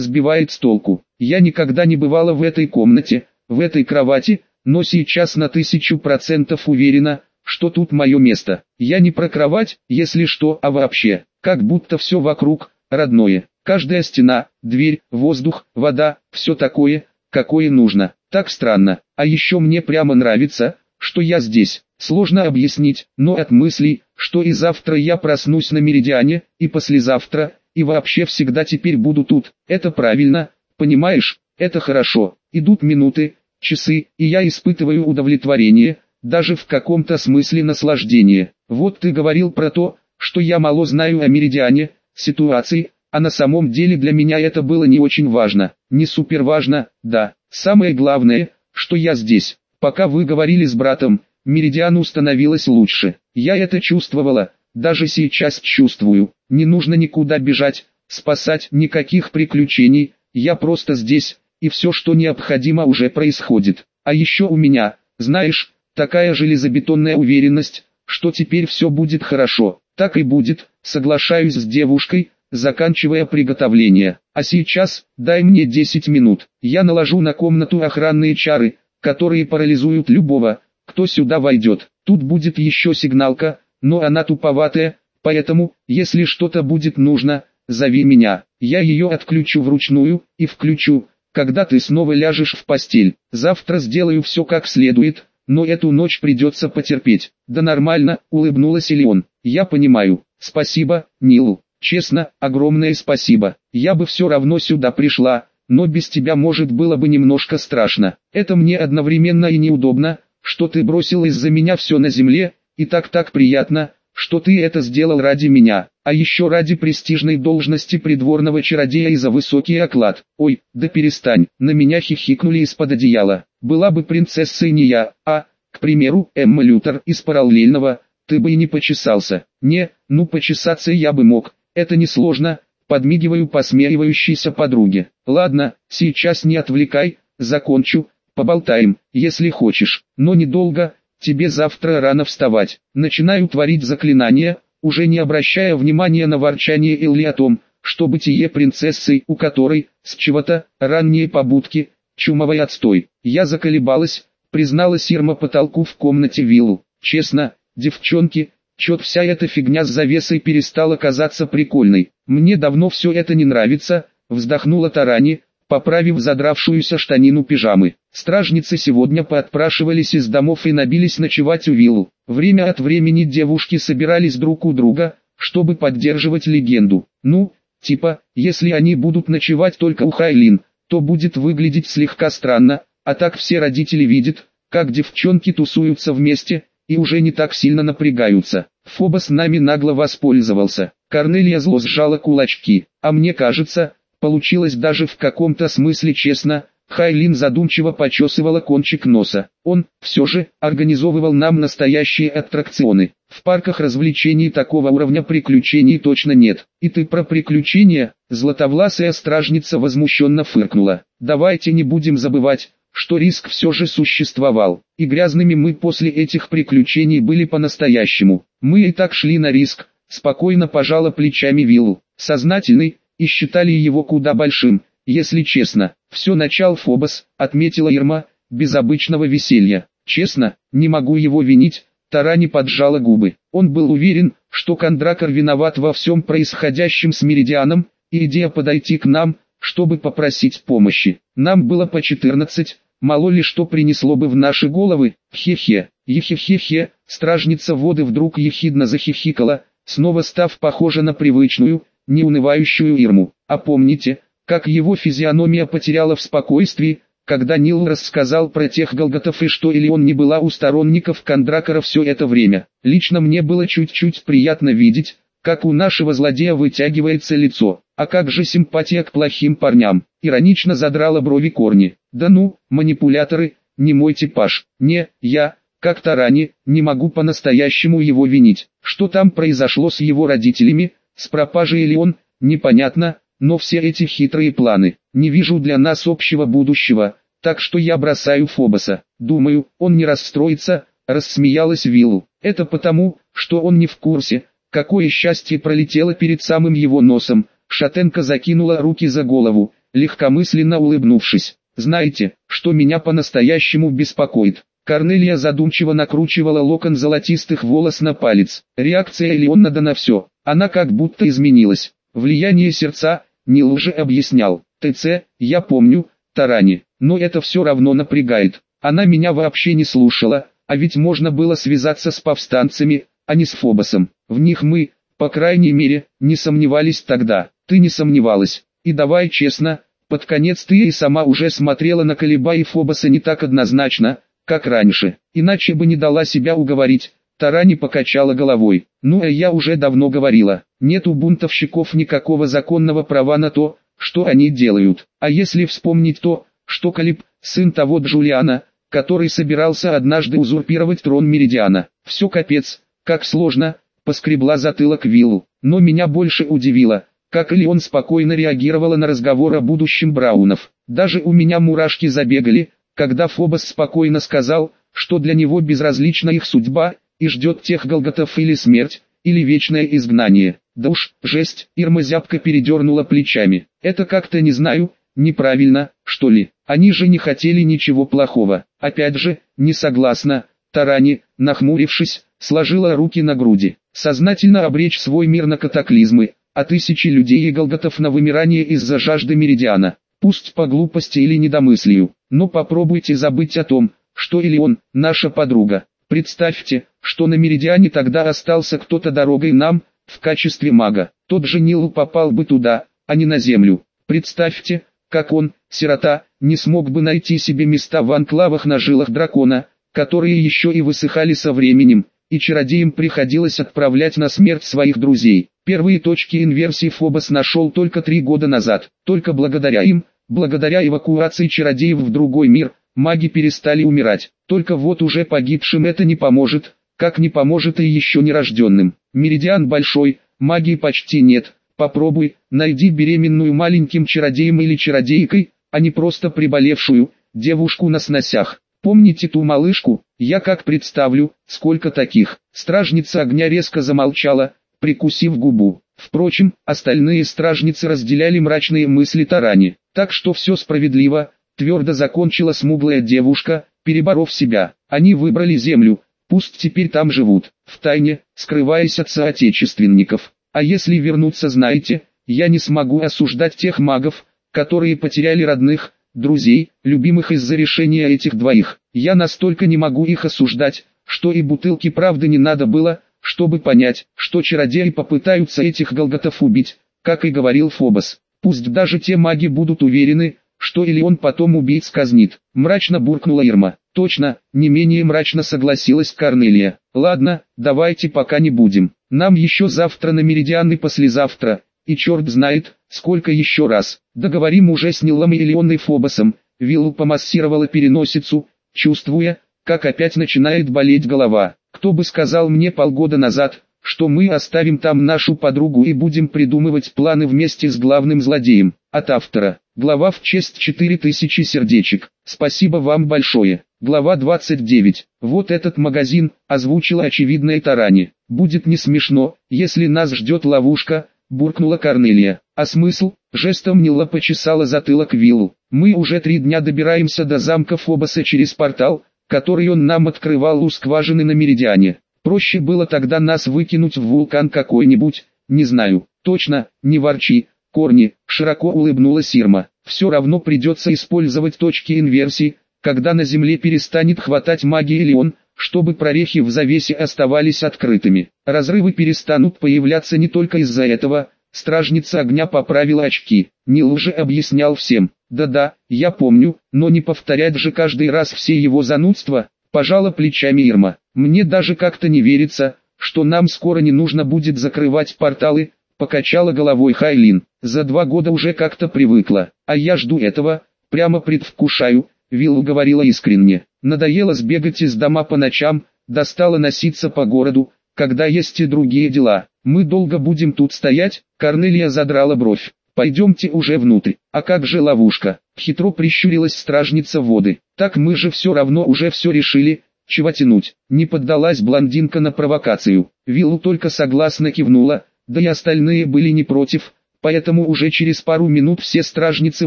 сбивает с толку. Я никогда не бывала в этой комнате, в этой кровати, но сейчас на тысячу процентов уверена, что тут мое место. Я не про кровать, если что, а вообще, как будто все вокруг, родное. Каждая стена, дверь, воздух, вода, все такое, какое нужно. Так странно. А еще мне прямо нравится, что я здесь. Сложно объяснить, но от мыслей, что и завтра я проснусь на Меридиане, и послезавтра, и вообще всегда теперь буду тут. Это правильно, понимаешь, это хорошо. Идут минуты, часы, и я испытываю удовлетворение, даже в каком-то смысле наслаждение. Вот ты говорил про то, что я мало знаю о Меридиане, ситуации, а на самом деле для меня это было не очень важно, не супер важно, да. Самое главное, что я здесь. Пока вы говорили с братом, Меридиану становилось лучше. Я это чувствовала, даже сейчас чувствую. Не нужно никуда бежать, спасать, никаких приключений. Я просто здесь, и все, что необходимо, уже происходит. А еще у меня, знаешь, такая железобетонная уверенность, что теперь все будет хорошо. Так и будет, соглашаюсь с девушкой, заканчивая приготовление. А сейчас, дай мне 10 минут, я наложу на комнату охранные чары, которые парализуют любого, кто сюда войдет. Тут будет еще сигналка, но она туповатая, поэтому, если что-то будет нужно, зови меня. Я ее отключу вручную, и включу, когда ты снова ляжешь в постель. Завтра сделаю все как следует, но эту ночь придется потерпеть. Да нормально, улыбнулась Элеон. Я понимаю. Спасибо, Нил. Честно, огромное спасибо. Я бы все равно сюда пришла, но без тебя может было бы немножко страшно. Это мне одновременно и неудобно, что ты бросил из-за меня все на земле, и так-так приятно, что ты это сделал ради меня, а еще ради престижной должности придворного чародея и за высокий оклад. Ой, да перестань, на меня хихикнули из-под одеяла. Была бы принцессой не я, а, к примеру, Эмма Лютер из параллельного, ты бы и не почесался. Не, ну почесаться я бы мог, это несложно, подмигиваю посмеивающейся подруге. Ладно, сейчас не отвлекай, закончу, поболтаем, если хочешь, но недолго, тебе завтра рано вставать. Начинаю творить заклинания, уже не обращая внимания на ворчание Элли о том, что бытие принцессы, у которой, с чего-то, ранние побудки, чумовой отстой. Я заколебалась, признала Сирма потолку в комнате виллу. Честно, девчонки, Чет вся эта фигня с завесой перестала казаться прикольной. Мне давно все это не нравится, вздохнула Тарани, поправив задравшуюся штанину пижамы. Стражницы сегодня поотпрашивались из домов и набились ночевать у виллу. Время от времени девушки собирались друг у друга, чтобы поддерживать легенду. Ну, типа, если они будут ночевать только у Хайлин, то будет выглядеть слегка странно, а так все родители видят, как девчонки тусуются вместе, и уже не так сильно напрягаются. Фобос нами нагло воспользовался. Корнелия зло сжала кулачки. А мне кажется, получилось даже в каком-то смысле честно. Хайлин задумчиво почесывала кончик носа. Он, все же, организовывал нам настоящие аттракционы. В парках развлечений такого уровня приключений точно нет. И ты про приключения? Златовласая стражница возмущенно фыркнула. Давайте не будем забывать, что риск все же существовал, и грязными мы после этих приключений были по-настоящему. Мы и так шли на риск, спокойно пожала плечами виллу, сознательный, и считали его куда большим, если честно. Все начал Фобос, отметила Ирма, без обычного веселья. Честно, не могу его винить, Тарани поджала губы. Он был уверен, что Кондракор виноват во всем происходящем с Меридианом, и идея подойти к нам, чтобы попросить помощи. Нам было по 14, Мало ли что принесло бы в наши головы, хе-хе, ехе-хе-хе, стражница воды вдруг ехидно захихикала, снова став похожа на привычную, неунывающую Ирму. А помните, как его физиономия потеряла в спокойствии, когда Нил рассказал про тех Голготов и что или он не была у сторонников Кондракора все это время. Лично мне было чуть-чуть приятно видеть, как у нашего злодея вытягивается лицо. А как же симпатия к плохим парням? Иронично задрала брови корни. Да ну, манипуляторы, не мой типаж. Не, я, как Тарани, не могу по-настоящему его винить. Что там произошло с его родителями, с пропажей или он, непонятно, но все эти хитрые планы, не вижу для нас общего будущего, так что я бросаю Фобоса. Думаю, он не расстроится, рассмеялась Виллу. Это потому, что он не в курсе, какое счастье пролетело перед самым его носом. Шатенка закинула руки за голову, легкомысленно улыбнувшись. Знаете, что меня по-настоящему беспокоит? Корнелия задумчиво накручивала локон золотистых волос на палец. Реакция Леонада на все. Она как будто изменилась. Влияние сердца, Нил уже объяснял. ТЦ, я помню, Тарани, но это все равно напрягает. Она меня вообще не слушала, а ведь можно было связаться с повстанцами, а не с Фобосом. В них мы, по крайней мере, не сомневались тогда. Ты не сомневалась. И давай честно, под конец ты и сама уже смотрела на Колеба и Фобоса не так однозначно, как раньше. Иначе бы не дала себя уговорить. Тарани покачала головой. Ну а я уже давно говорила, нет у бунтовщиков никакого законного права на то, что они делают. А если вспомнить то, что Калиб, сын того Джулиана, который собирался однажды узурпировать трон Меридиана, все капец, как сложно, поскребла затылок Виллу. Но меня больше удивило, как или он спокойно реагировала на разговор о будущем Браунов. Даже у меня мурашки забегали, когда Фобос спокойно сказал, что для него безразлична их судьба, и ждет тех Голготов или смерть, или вечное изгнание. Да уж, жесть, Ирма зябко передернула плечами. Это как-то не знаю, неправильно, что ли. Они же не хотели ничего плохого. Опять же, не согласна. Тарани, нахмурившись, сложила руки на груди. Сознательно обречь свой мир на катаклизмы, а тысячи людей и голготов на вымирание из-за жажды меридиана. Пусть по глупости или недомыслию, но попробуйте забыть о том, что или он, наша подруга. Представьте, что на меридиане тогда остался кто-то дорогой нам, в качестве мага. Тот же Нил попал бы туда, а не на землю. Представьте, как он, сирота, не смог бы найти себе места в анклавах на жилах дракона, которые еще и высыхали со временем, и чародеям приходилось отправлять на смерть своих друзей. Первые точки инверсии Фобос нашел только три года назад. Только благодаря им, благодаря эвакуации чародеев в другой мир, маги перестали умирать. Только вот уже погибшим это не поможет, как не поможет и еще нерожденным. Меридиан большой, магии почти нет. Попробуй, найди беременную маленьким чародеем или чародейкой, а не просто приболевшую, девушку на сносях. Помните ту малышку, я как представлю, сколько таких. Стражница огня резко замолчала, прикусив губу. Впрочем, остальные стражницы разделяли мрачные мысли Тарани. Так что все справедливо, твердо закончила смуглая девушка, переборов себя. Они выбрали землю, пусть теперь там живут, в тайне, скрываясь от соотечественников. А если вернуться знаете, я не смогу осуждать тех магов, которые потеряли родных, друзей, любимых из-за решения этих двоих. Я настолько не могу их осуждать, что и бутылки правды не надо было, чтобы понять, что чародеи попытаются этих голготов убить, как и говорил Фобос. Пусть даже те маги будут уверены, что или он потом убийц казнит. Мрачно буркнула Ирма. Точно, не менее мрачно согласилась Корнелия. Ладно, давайте пока не будем. Нам еще завтра на Меридиан и послезавтра, и черт знает, сколько еще раз. Договорим уже с Нилом и Леоной Фобосом. Виллу помассировала переносицу, чувствуя, как опять начинает болеть голова. Кто бы сказал мне полгода назад, что мы оставим там нашу подругу и будем придумывать планы вместе с главным злодеем. От автора. Глава в честь 4000 сердечек. Спасибо вам большое. Глава 29. Вот этот магазин, озвучила очевидная Тарани. Будет не смешно, если нас ждет ловушка, буркнула Корнелия. А смысл? Жестом Нила почесала затылок Виллу. Мы уже три дня добираемся до замка Фобоса через портал, который он нам открывал у скважины на Меридиане. Проще было тогда нас выкинуть в вулкан какой-нибудь, не знаю, точно, не ворчи. Корни, широко улыбнулась Ирма. Все равно придется использовать точки инверсии, когда на Земле перестанет хватать магии или он, чтобы прорехи в завесе оставались открытыми. Разрывы перестанут появляться не только из-за этого, стражница огня поправила очки. Нил уже объяснял всем. Да-да, я помню, но не повторять же каждый раз все его занудства, пожала плечами Ирма. Мне даже как-то не верится, что нам скоро не нужно будет закрывать порталы, покачала головой Хайлин. За два года уже как-то привыкла, а я жду этого, прямо предвкушаю, Виллу говорила искренне. Надоело сбегать из дома по ночам, достало носиться по городу, когда есть и другие дела. Мы долго будем тут стоять, Корнелия задрала бровь. Пойдемте уже внутрь. А как же ловушка? Хитро прищурилась стражница воды. Так мы же все равно уже все решили, чего тянуть? Не поддалась блондинка на провокацию. Виллу только согласно кивнула, да и остальные были не против, поэтому уже через пару минут все стражницы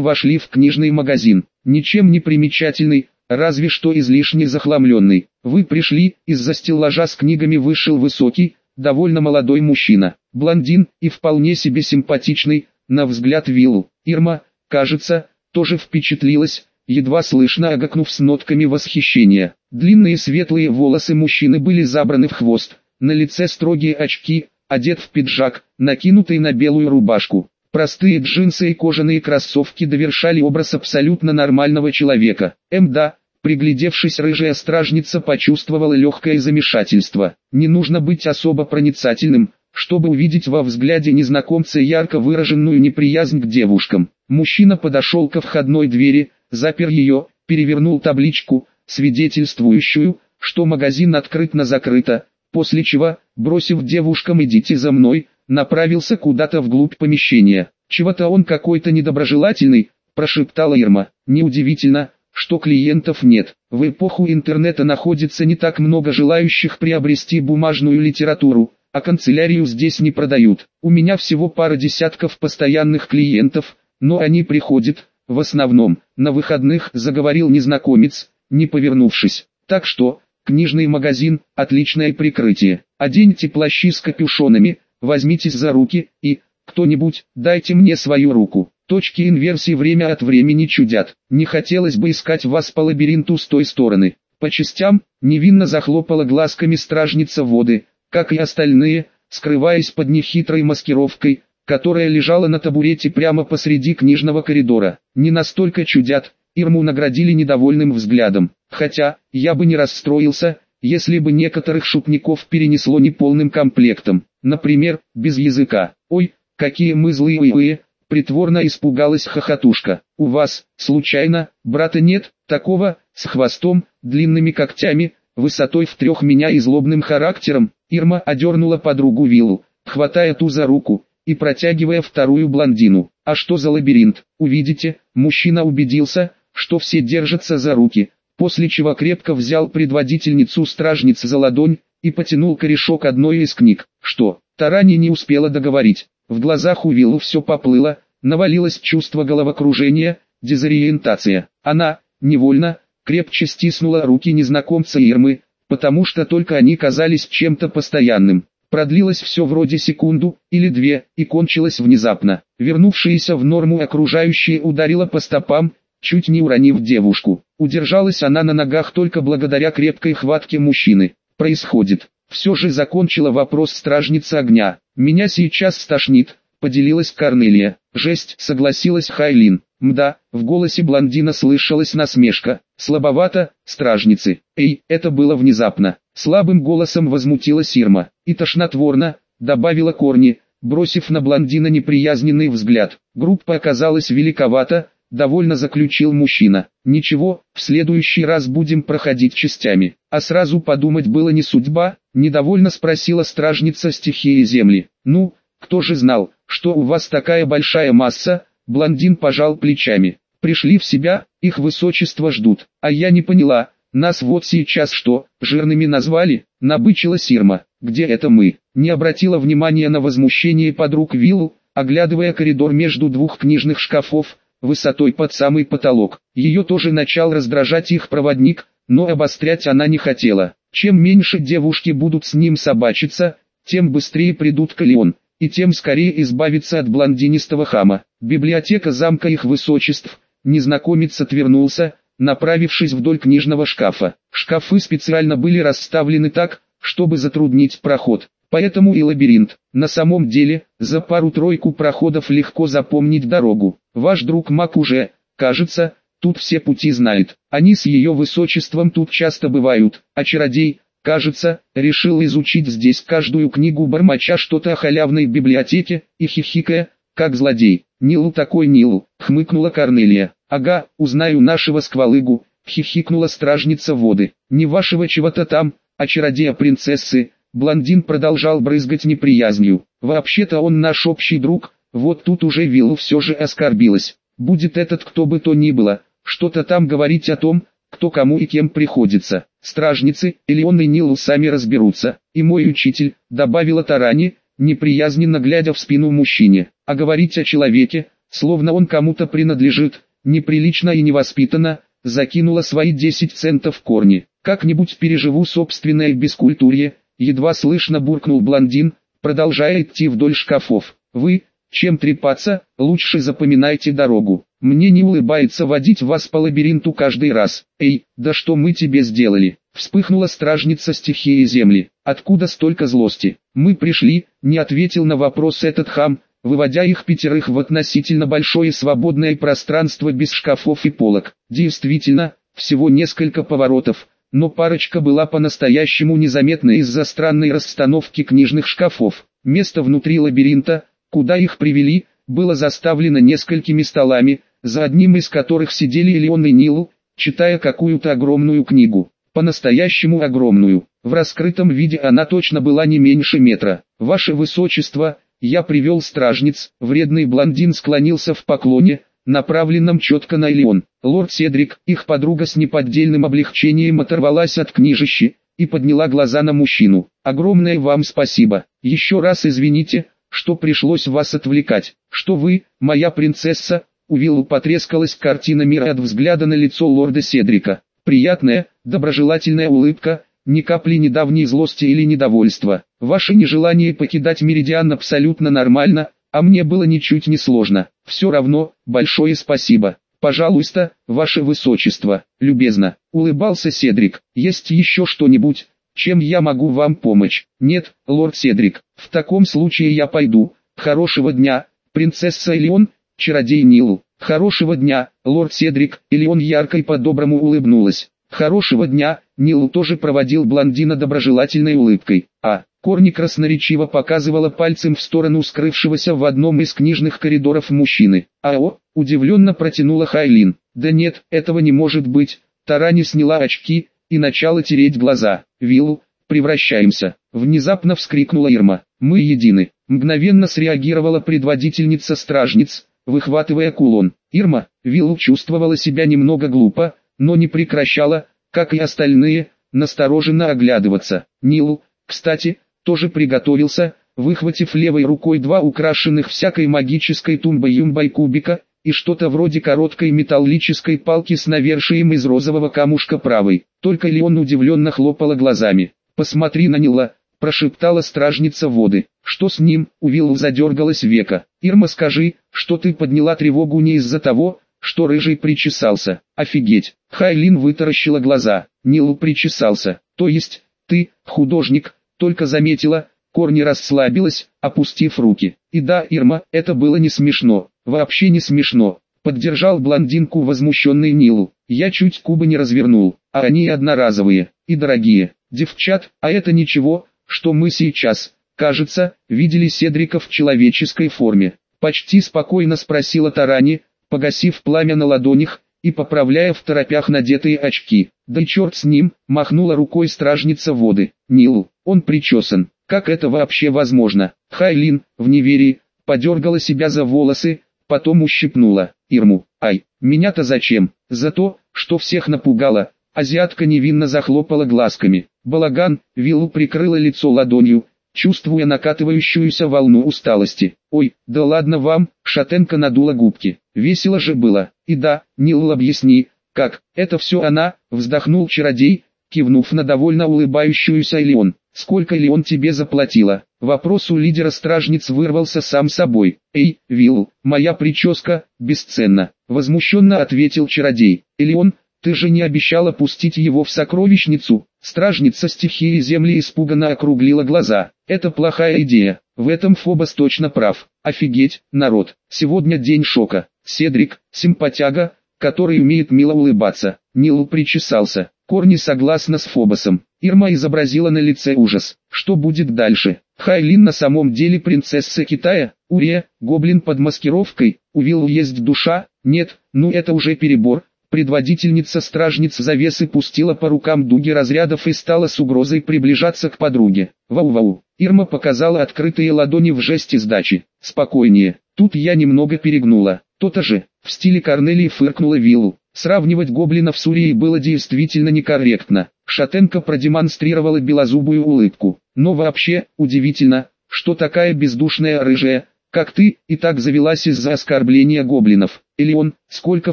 вошли в книжный магазин. Ничем не примечательный, разве что излишне захламленный. Вы пришли, из-за стеллажа с книгами вышел высокий, довольно молодой мужчина, блондин и вполне себе симпатичный, на взгляд Виллу. Ирма, кажется, тоже впечатлилась, едва слышно огакнув с нотками восхищения. Длинные светлые волосы мужчины были забраны в хвост, на лице строгие очки, одет в пиджак, накинутый на белую рубашку. Простые джинсы и кожаные кроссовки довершали образ абсолютно нормального человека. Мда, приглядевшись рыжая стражница почувствовала легкое замешательство. Не нужно быть особо проницательным, чтобы увидеть во взгляде незнакомца ярко выраженную неприязнь к девушкам. Мужчина подошел ко входной двери, запер ее, перевернул табличку, свидетельствующую, что магазин открыт на закрыто, после чего, бросив девушкам «идите за мной», направился куда-то вглубь помещения. «Чего-то он какой-то недоброжелательный», – прошептала Ирма. «Неудивительно, что клиентов нет. В эпоху интернета находится не так много желающих приобрести бумажную литературу, а канцелярию здесь не продают. У меня всего пара десятков постоянных клиентов, но они приходят, в основном, на выходных заговорил незнакомец, не повернувшись. Так что, книжный магазин – отличное прикрытие. Оденьте плащи с капюшонами, возьмитесь за руки и, кто-нибудь, дайте мне свою руку. Точки инверсии время от времени чудят. Не хотелось бы искать вас по лабиринту с той стороны. По частям, невинно захлопала глазками стражница воды, как и остальные, скрываясь под нехитрой маскировкой, которая лежала на табурете прямо посреди книжного коридора. Не настолько чудят, Ирму наградили недовольным взглядом. Хотя, я бы не расстроился, если бы некоторых шутников перенесло неполным комплектом. Например, без языка. Ой, какие мы злые, притворно испугалась хохотушка. У вас, случайно, брата нет, такого, с хвостом, длинными когтями, высотой в трех меня и злобным характером? Ирма одернула подругу Виллу, хватая ту за руку, и протягивая вторую блондину. А что за лабиринт? Увидите, мужчина убедился, что все держатся за руки, после чего крепко взял предводительницу стражниц за ладонь, и потянул корешок одной из книг. Что, Тарани не успела договорить. В глазах у Виллу все поплыло, навалилось чувство головокружения, дезориентация. Она, невольно, крепче стиснула руки незнакомца Ирмы, потому что только они казались чем-то постоянным. Продлилось все вроде секунду или две и кончилось внезапно. Вернувшиеся в норму окружающие ударило по стопам, чуть не уронив девушку. Удержалась она на ногах только благодаря крепкой хватке мужчины. Происходит. Все же закончила вопрос стражница огня. «Меня сейчас стошнит», — поделилась Корнелия. «Жесть», — согласилась Хайлин. «Мда», — в голосе блондина слышалась насмешка. «Слабовато, стражницы». «Эй, это было внезапно». Слабым голосом возмутилась Ирма. «И тошнотворно», — добавила Корни, бросив на блондина неприязненный взгляд. Группа оказалась великовата, довольно заключил мужчина. Ничего, в следующий раз будем проходить частями. А сразу подумать было не судьба, недовольно спросила стражница стихии земли. Ну, кто же знал, что у вас такая большая масса? Блондин пожал плечами. Пришли в себя, их высочество ждут. А я не поняла, нас вот сейчас что, жирными назвали? Набычила Сирма. Где это мы? Не обратила внимания на возмущение подруг Виллу, оглядывая коридор между двух книжных шкафов, высотой под самый потолок. Ее тоже начал раздражать их проводник, но обострять она не хотела. Чем меньше девушки будут с ним собачиться, тем быстрее придут к Леон, и тем скорее избавиться от блондинистого хама. Библиотека замка их высочеств, незнакомец отвернулся, направившись вдоль книжного шкафа. Шкафы специально были расставлены так, чтобы затруднить проход. Поэтому и лабиринт. На самом деле, за пару-тройку проходов легко запомнить дорогу. Ваш друг Мак уже, кажется, тут все пути знает. Они с ее высочеством тут часто бывают, а чародей, кажется, решил изучить здесь каждую книгу бормоча что-то о халявной библиотеке, и хихикая, как злодей. Нилу такой Нилу, хмыкнула Корнелия. Ага, узнаю нашего сквалыгу, хихикнула стражница воды. Не вашего чего-то там, а чародея принцессы, Блондин продолжал брызгать неприязнью. Вообще-то он наш общий друг, вот тут уже Виллу все же оскорбилась. будет этот кто бы то ни было, что-то там говорить о том, кто кому и кем приходится. Стражницы, или он и Нилу сами разберутся, и мой учитель, добавила Тарани, неприязненно глядя в спину мужчине, а говорить о человеке, словно он кому-то принадлежит, неприлично и невоспитанно, закинула свои 10 центов в корни. Как-нибудь переживу собственное бескультурье, едва слышно буркнул блондин, продолжая идти вдоль шкафов. Вы, чем трепаться, лучше запоминайте дорогу. Мне не улыбается водить вас по лабиринту каждый раз. Эй, да что мы тебе сделали? Вспыхнула стражница стихии земли. Откуда столько злости? Мы пришли, не ответил на вопрос этот хам, выводя их пятерых в относительно большое свободное пространство без шкафов и полок. Действительно, всего несколько поворотов, но парочка была по-настоящему незаметна из-за странной расстановки книжных шкафов. Место внутри лабиринта, куда их привели, было заставлено несколькими столами, за одним из которых сидели Элеон и Нил, читая какую-то огромную книгу. По-настоящему огромную. В раскрытом виде она точно была не меньше метра. «Ваше Высочество, я привел стражниц», вредный блондин склонился в поклоне, направленном четко на Элеон. Лорд Седрик, их подруга с неподдельным облегчением оторвалась от книжищи, и подняла глаза на мужчину. «Огромное вам спасибо. Еще раз извините, что пришлось вас отвлекать. Что вы, моя принцесса, у Виллу потрескалась картина мира от взгляда на лицо лорда Седрика. Приятная, доброжелательная улыбка, ни капли недавней злости или недовольства. Ваше нежелание покидать Меридиан абсолютно нормально, а мне было ничуть не сложно. Все равно, большое спасибо. Пожалуйста, ваше высочество, любезно, улыбался Седрик. Есть еще что-нибудь, чем я могу вам помочь? Нет, лорд Седрик, в таком случае я пойду. Хорошего дня, принцесса Элеон, чародей Нилу. Хорошего дня, лорд Седрик, или он ярко и по-доброму улыбнулась. Хорошего дня, Нилу тоже проводил блондина доброжелательной улыбкой. А, Корни красноречиво показывала пальцем в сторону скрывшегося в одном из книжных коридоров мужчины. «Ао!» – удивленно протянула Хайлин. «Да нет, этого не может быть!» Тарани сняла очки и начала тереть глаза. «Виллу, превращаемся!» – внезапно вскрикнула Ирма. «Мы едины!» – мгновенно среагировала предводительница стражниц, выхватывая кулон. Ирма, Виллу чувствовала себя немного глупо, но не прекращала, как и остальные, настороженно оглядываться. Нилу, кстати, тоже приготовился, выхватив левой рукой два украшенных всякой магической тумбой-юмбой кубика, и что-то вроде короткой металлической палки с навершием из розового камушка правой. Только Леон удивленно хлопала глазами. «Посмотри на Нила», прошептала стражница воды. Что с ним? У Виллу задергалась века. Ирма скажи, что ты подняла тревогу не из-за того, что рыжий причесался. Офигеть. Хайлин вытаращила глаза. Нилу причесался. То есть, ты, художник, только заметила, Корни расслабилась, опустив руки. И да, Ирма, это было не смешно. Вообще не смешно. Поддержал блондинку возмущенный Нилу. Я чуть кубы не развернул, а они одноразовые, и дорогие. Девчат, а это ничего, что мы сейчас, кажется, видели Седрика в человеческой форме. Почти спокойно спросила Тарани, погасив пламя на ладонях, и поправляя в торопях надетые очки. Да и черт с ним, махнула рукой стражница воды. Нил, он причесан. Как это вообще возможно? Хайлин, в неверии, подергала себя за волосы, потом ущипнула. Ирму, ай, меня-то зачем? За то, что всех напугала. Азиатка невинно захлопала глазками. Балаган, Виллу прикрыла лицо ладонью, чувствуя накатывающуюся волну усталости. «Ой, да ладно вам», шатенка надула губки. «Весело же было». «И да, Нил объясни, как, это все она», вздохнул чародей, кивнув на довольно улыбающуюся Элеон. «Сколько Элеон тебе заплатила?» Вопрос у лидера стражниц вырвался сам собой. «Эй, Вилл, моя прическа, бесценна», возмущенно ответил чародей. «Элеон, ты же не обещала пустить его в сокровищницу. Стражница стихии земли испуганно округлила глаза. Это плохая идея. В этом Фобос точно прав. Офигеть, народ. Сегодня день шока. Седрик, симпатяга, который умеет мило улыбаться. Нил причесался. Корни согласно с Фобосом. Ирма изобразила на лице ужас. Что будет дальше? Хайлин на самом деле принцесса Китая? Уре, гоблин под маскировкой? У Виллу есть душа? Нет, ну это уже перебор. Предводительница стражниц завесы пустила по рукам дуги разрядов и стала с угрозой приближаться к подруге. Вау-вау. Ирма показала открытые ладони в жесте сдачи. Спокойнее. Тут я немного перегнула. То-то же. В стиле Корнелии фыркнула Виллу. Сравнивать гоблинов с Урией было действительно некорректно. Шатенко продемонстрировала белозубую улыбку. Но вообще, удивительно, что такая бездушная рыжая, как ты, и так завелась из-за оскорбления гоблинов. Или сколько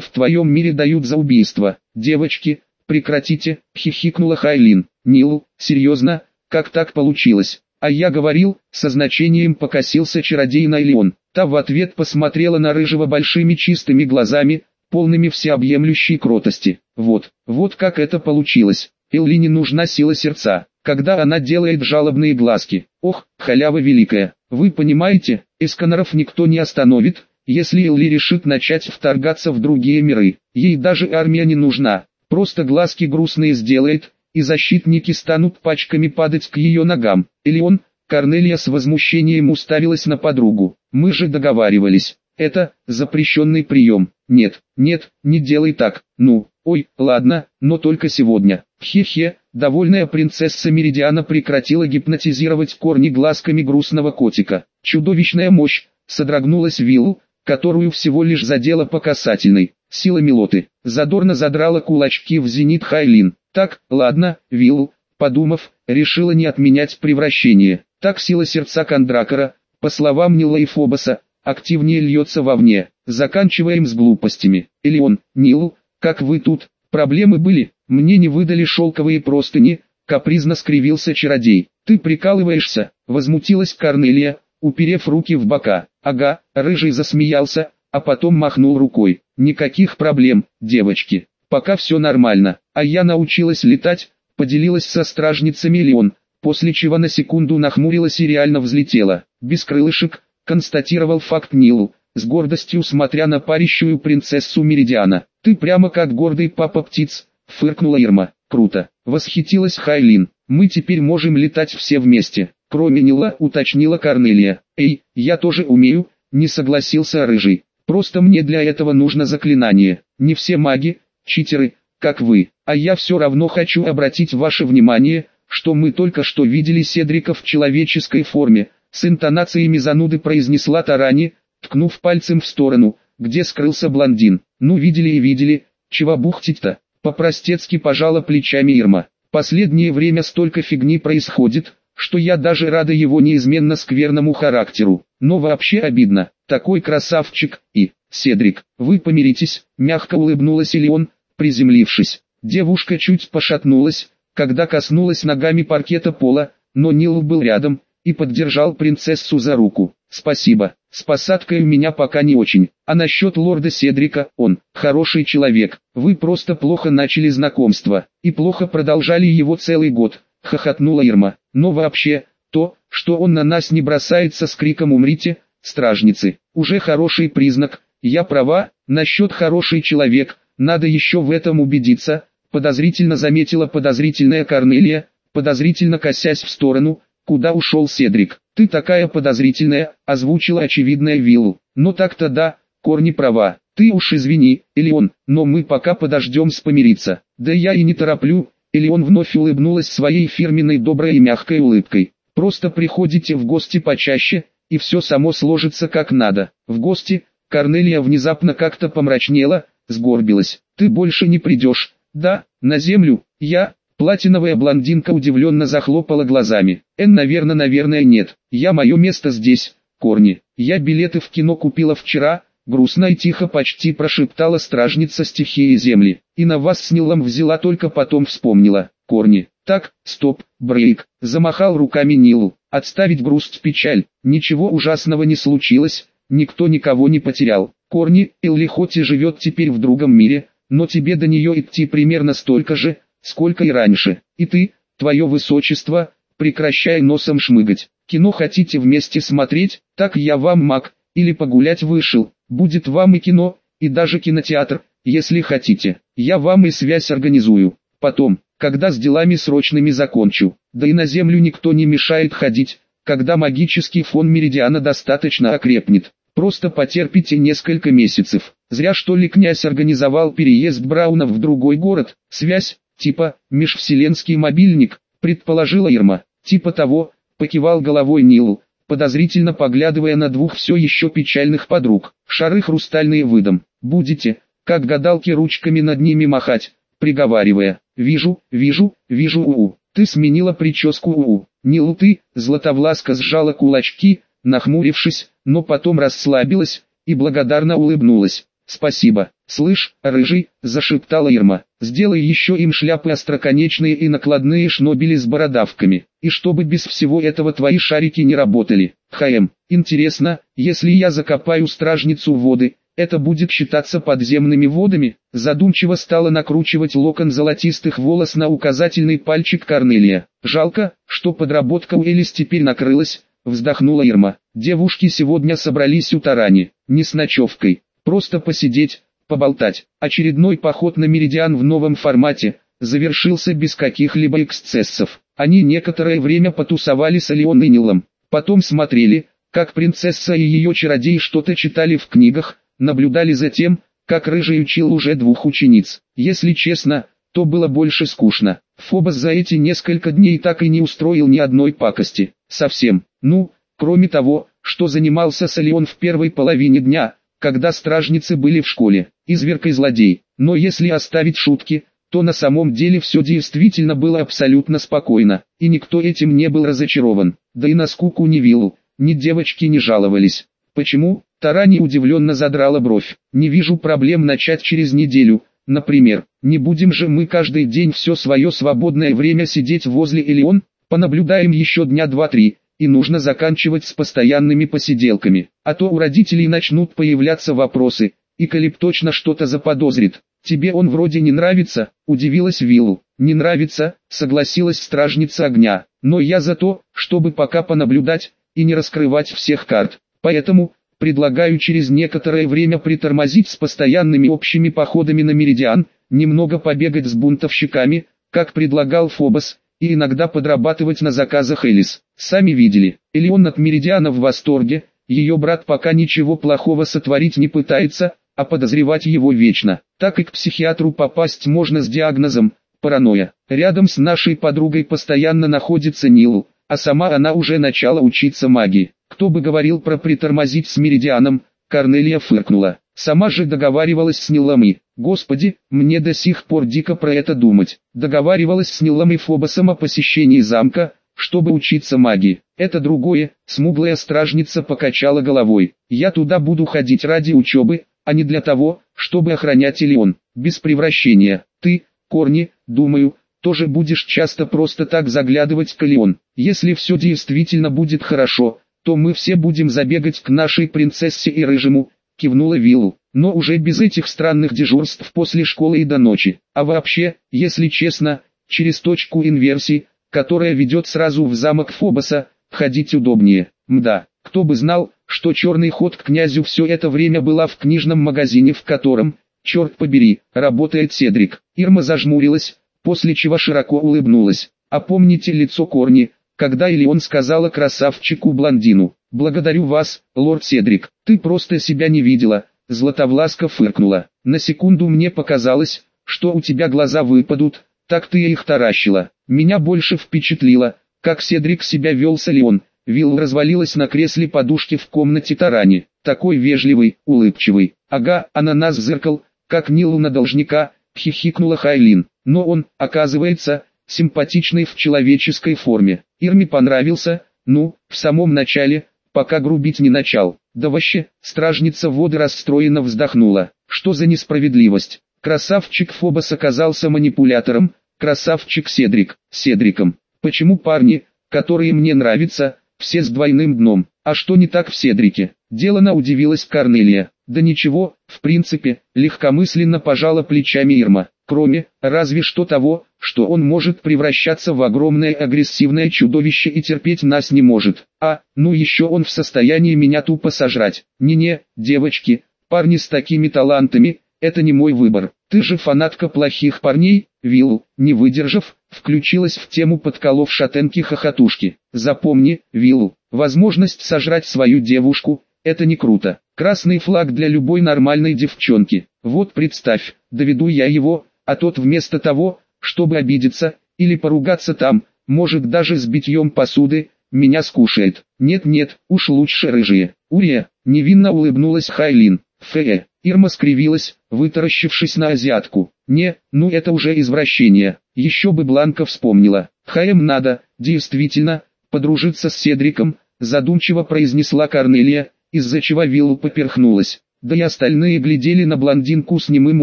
в твоем мире дают за убийство? Девочки, прекратите, хихикнула Хайлин. Нил, серьезно, как так получилось? А я говорил, со значением покосился чародей на Элеон. Та в ответ посмотрела на рыжего большими чистыми глазами, полными всеобъемлющей кротости. Вот, вот как это получилось. Эллине нужна сила сердца, когда она делает жалобные глазки. Ох, халява великая. Вы понимаете, эсканеров никто не остановит, если Элли решит начать вторгаться в другие миры. Ей даже армия не нужна, просто глазки грустные сделает, и защитники станут пачками падать к ее ногам. Или он, Корнелия с возмущением уставилась на подругу. Мы же договаривались. Это запрещенный прием. Нет, нет, не делай так. Ну, ой, ладно, но только сегодня. Хе-хе, довольная принцесса Меридиана прекратила гипнотизировать корни глазками грустного котика. Чудовищная мощь, содрогнулась виллу, которую всего лишь задела по касательной. Сила Милоты, задорно задрала кулачки в зенит Хайлин. Так, ладно, виллу, подумав, решила не отменять превращение. Так сила сердца Кондракора, по словам Нила и Фобоса, активнее льется вовне. Заканчиваем с глупостями. Или он, Нил, как вы тут, проблемы были, мне не выдали шелковые простыни, капризно скривился чародей. Ты прикалываешься, возмутилась Корнелия, уперев руки в бока. Ага, рыжий засмеялся, а потом махнул рукой. Никаких проблем, девочки, пока все нормально. А я научилась летать, поделилась со стражницами Леон, после чего на секунду нахмурилась и реально взлетела. Без крылышек, констатировал факт Нил, с гордостью смотря на парящую принцессу Меридиана. «Ты прямо как гордый папа птиц», — фыркнула Ирма. «Круто!» — восхитилась Хайлин. «Мы теперь можем летать все вместе». Кроме Нила, уточнила Корнелия. «Эй, я тоже умею», — не согласился Рыжий. «Просто мне для этого нужно заклинание. Не все маги, читеры, как вы. А я все равно хочу обратить ваше внимание, что мы только что видели Седрика в человеческой форме, с интонациями зануды произнесла Тарани, ткнув пальцем в сторону, где скрылся блондин. Ну видели и видели, чего бухтить-то? По-простецки пожала плечами Ирма. Последнее время столько фигни происходит, что я даже рада его неизменно скверному характеру. Но вообще обидно, такой красавчик, и, Седрик, вы помиритесь, мягко улыбнулась Элеон, приземлившись. Девушка чуть пошатнулась, когда коснулась ногами паркета пола, но Нил был рядом, и поддержал принцессу за руку. «Спасибо, с посадкой у меня пока не очень, а насчет лорда Седрика, он, хороший человек, вы просто плохо начали знакомство, и плохо продолжали его целый год», — хохотнула Ирма. «Но вообще, то, что он на нас не бросается с криком «Умрите!», стражницы, уже хороший признак, я права, насчет хороший человек, надо еще в этом убедиться», — подозрительно заметила подозрительная Корнелия, подозрительно косясь в сторону, куда ушел Седрик. «Ты такая подозрительная», — озвучила очевидная Виллу. «Но так-то да, корни права. Ты уж извини, Элеон, но мы пока подождем с помириться». «Да я и не тороплю», — Элеон вновь улыбнулась своей фирменной доброй и мягкой улыбкой. «Просто приходите в гости почаще, и все само сложится как надо». В гости, Корнелия внезапно как-то помрачнела, сгорбилась. «Ты больше не придешь, да, на землю, я, Платиновая блондинка удивленно захлопала глазами. «Эн, наверное, наверное нет. Я мое место здесь, Корни. Я билеты в кино купила вчера», грустно и тихо почти прошептала стражница стихии земли. «И на вас с Нилом взяла только потом вспомнила. Корни. Так, стоп, брейк». Замахал руками Нилу. «Отставить грусть печаль. Ничего ужасного не случилось, никто никого не потерял. Корни, Элли хоть и живет теперь в другом мире, но тебе до нее идти примерно столько же, сколько и раньше. И ты, твое высочество, прекращай носом шмыгать. Кино хотите вместе смотреть, так я вам маг, или погулять вышел, будет вам и кино, и даже кинотеатр, если хотите. Я вам и связь организую. Потом, когда с делами срочными закончу, да и на землю никто не мешает ходить, когда магический фон Меридиана достаточно окрепнет. Просто потерпите несколько месяцев. Зря что ли князь организовал переезд Брауна в другой город, связь, Типа, межвселенский мобильник, предположила Ирма. Типа того, покивал головой Нилу. подозрительно поглядывая на двух все еще печальных подруг. Шары хрустальные выдам, будете, как гадалки ручками над ними махать, приговаривая, вижу, вижу, вижу у-у. Ты сменила прическу у-у. Не луты, Златовласка сжала кулачки, нахмурившись, но потом расслабилась и благодарно улыбнулась. «Спасибо. Слышь, рыжий», — зашептала Ирма, — «сделай еще им шляпы остроконечные и накладные шнобели с бородавками, и чтобы без всего этого твои шарики не работали. ХМ, интересно, если я закопаю стражницу воды, это будет считаться подземными водами?» Задумчиво стала накручивать локон золотистых волос на указательный пальчик Корнелия. «Жалко, что подработка у Элис теперь накрылась», — вздохнула Ирма. «Девушки сегодня собрались у Тарани, не с ночевкой, Просто посидеть, поболтать. Очередной поход на Меридиан в новом формате завершился без каких-либо эксцессов. Они некоторое время потусовали с Алион и Нилом. Потом смотрели, как принцесса и ее чародей что-то читали в книгах, наблюдали за тем, как Рыжий учил уже двух учениц. Если честно, то было больше скучно. Фобос за эти несколько дней так и не устроил ни одной пакости. Совсем. Ну, кроме того, что занимался с Алион в первой половине дня, когда стражницы были в школе, изверг и злодей. Но если оставить шутки, то на самом деле все действительно было абсолютно спокойно, и никто этим не был разочарован. Да и на скуку ни Виллу, ни девочки не жаловались. Почему? Тарани удивленно задрала бровь. Не вижу проблем начать через неделю, например. Не будем же мы каждый день все свое свободное время сидеть возле Элеон, понаблюдаем еще дня два-три, и нужно заканчивать с постоянными посиделками, а то у родителей начнут появляться вопросы, и Калип точно что-то заподозрит. «Тебе он вроде не нравится», – удивилась Виллу. «Не нравится», – согласилась стражница огня. «Но я за то, чтобы пока понаблюдать, и не раскрывать всех карт. Поэтому, предлагаю через некоторое время притормозить с постоянными общими походами на Меридиан, немного побегать с бунтовщиками, как предлагал Фобос, и иногда подрабатывать на заказах Элис. Сами видели, Элеон от Меридиана в восторге, ее брат пока ничего плохого сотворить не пытается, а подозревать его вечно. Так и к психиатру попасть можно с диагнозом паранойя. Рядом с нашей подругой постоянно находится Нил, а сама она уже начала учиться магии. Кто бы говорил про притормозить с Меридианом, Корнелия фыркнула. Сама же договаривалась с Нилами. Господи, мне до сих пор дико про это думать. Договаривалась с Нилом и Фобосом о посещении замка, чтобы учиться магии. Это другое, смуглая стражница покачала головой. Я туда буду ходить ради учебы, а не для того, чтобы охранять Илион. Без превращения. Ты, Корни, думаю, тоже будешь часто просто так заглядывать к Илион. Если все действительно будет хорошо, то мы все будем забегать к нашей принцессе и рыжему, кивнула Виллу, но уже без этих странных дежурств после школы и до ночи. А вообще, если честно, через точку инверсии, которая ведет сразу в замок Фобоса, ходить удобнее. Мда, кто бы знал, что черный ход к князю все это время была в книжном магазине, в котором, черт побери, работает Седрик. Ирма зажмурилась, после чего широко улыбнулась. А помните лицо Корни, когда или он сказала красавчику-блондину, «Благодарю вас, лорд Седрик, ты просто себя не видела», Златовласка фыркнула. «На секунду мне показалось, что у тебя глаза выпадут, так ты их таращила. Меня больше впечатлило, как Седрик себя вел с Леон. Вилл развалилась на кресле подушки в комнате Тарани, такой вежливый, улыбчивый. Ага, ананас зеркал, как Нилу на должника, хихикнула Хайлин. Но он, оказывается, симпатичный в человеческой форме. Ирме понравился, ну, в самом начале, пока грубить не начал. Да вообще, стражница воды расстроенно вздохнула. Что за несправедливость? Красавчик Фобос оказался манипулятором, красавчик Седрик, Седриком. Почему парни, которые мне нравятся, все с двойным дном? А что не так в Седрике? Делана удивилась Корнелия. Да ничего, в принципе, легкомысленно пожала плечами Ирма. Кроме, разве что того, что он может превращаться в огромное агрессивное чудовище и терпеть нас не может. А, ну еще он в состоянии меня тупо сожрать. Не-не, девочки, парни с такими талантами, это не мой выбор. Ты же фанатка плохих парней, Вилл, не выдержав, включилась в тему подколов шатенки хохотушки. Запомни, Вилл, возможность сожрать свою девушку, это не круто. Красный флаг для любой нормальной девчонки. Вот представь, доведу я его, а тот вместо того, чтобы обидеться, или поругаться там, может даже с битьем посуды, меня скушает. Нет-нет, уж лучше рыжие. Урия, невинно улыбнулась Хайлин. Фе, Ирма скривилась, вытаращившись на азиатку. Не, ну это уже извращение. Еще бы Бланка вспомнила. Хаем надо, действительно, подружиться с Седриком, задумчиво произнесла Корнелия, из-за чего Виллу поперхнулась. Да и остальные глядели на блондинку с немым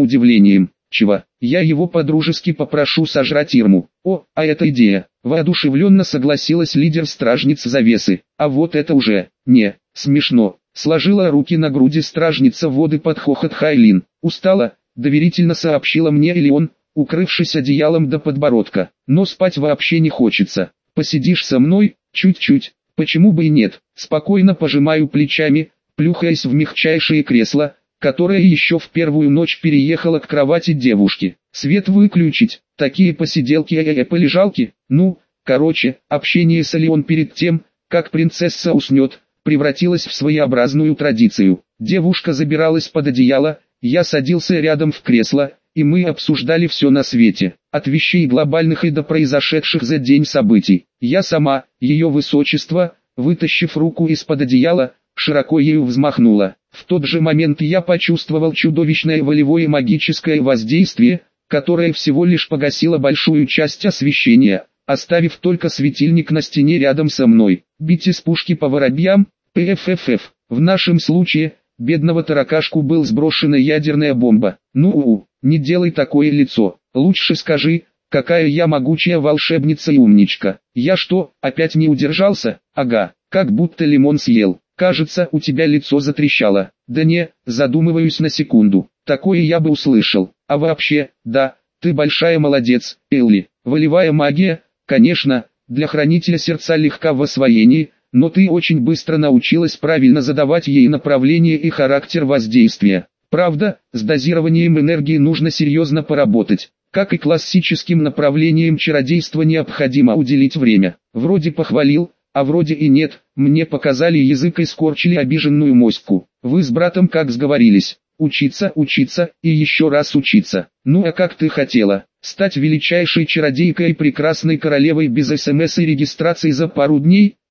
удивлением. Чего? Я его подружески попрошу сожрать Ирму. О, а это идея. Воодушевленно согласилась лидер стражниц завесы. А вот это уже, не, смешно. Сложила руки на груди стражница воды под хохот Хайлин. Устала, доверительно сообщила мне или он, укрывшись одеялом до подбородка. Но спать вообще не хочется. Посидишь со мной, чуть-чуть, почему бы и нет. Спокойно пожимаю плечами, плюхаясь в мягчайшее кресло, которое еще в первую ночь переехало к кровати девушки. Свет выключить, такие посиделки и -э полежалки, ну, короче, общение с Алион перед тем, как принцесса уснет, превратилось в своеобразную традицию. Девушка забиралась под одеяло, я садился рядом в кресло, и мы обсуждали все на свете, от вещей глобальных и до произошедших за день событий. Я сама, ее высочество, вытащив руку из-под одеяла, широко ею взмахнула. В тот же момент я почувствовал чудовищное волевое магическое воздействие, которое всего лишь погасило большую часть освещения, оставив только светильник на стене рядом со мной. Бить из пушки по воробьям, ПФФФ. В нашем случае, бедного таракашку был сброшена ядерная бомба. Ну у, не делай такое лицо, лучше скажи, какая я могучая волшебница и умничка. Я что, опять не удержался? Ага, как будто лимон съел. Кажется, у тебя лицо затрещало. Да не, задумываюсь на секунду. Такое я бы услышал. А вообще, да, ты большая молодец, Элли. Волевая магия, конечно, для хранителя сердца легка в освоении, но ты очень быстро научилась правильно задавать ей направление и характер воздействия. Правда, с дозированием энергии нужно серьезно поработать. Как и классическим направлением чародейства необходимо уделить время. Вроде похвалил, а вроде и нет, мне показали язык и скорчили обиженную моську. Вы с братом как сговорились, учиться, учиться и еще раз учиться. Ну а как ты хотела, стать величайшей чародейкой и прекрасной королевой без СМС и регистрации за пару дней?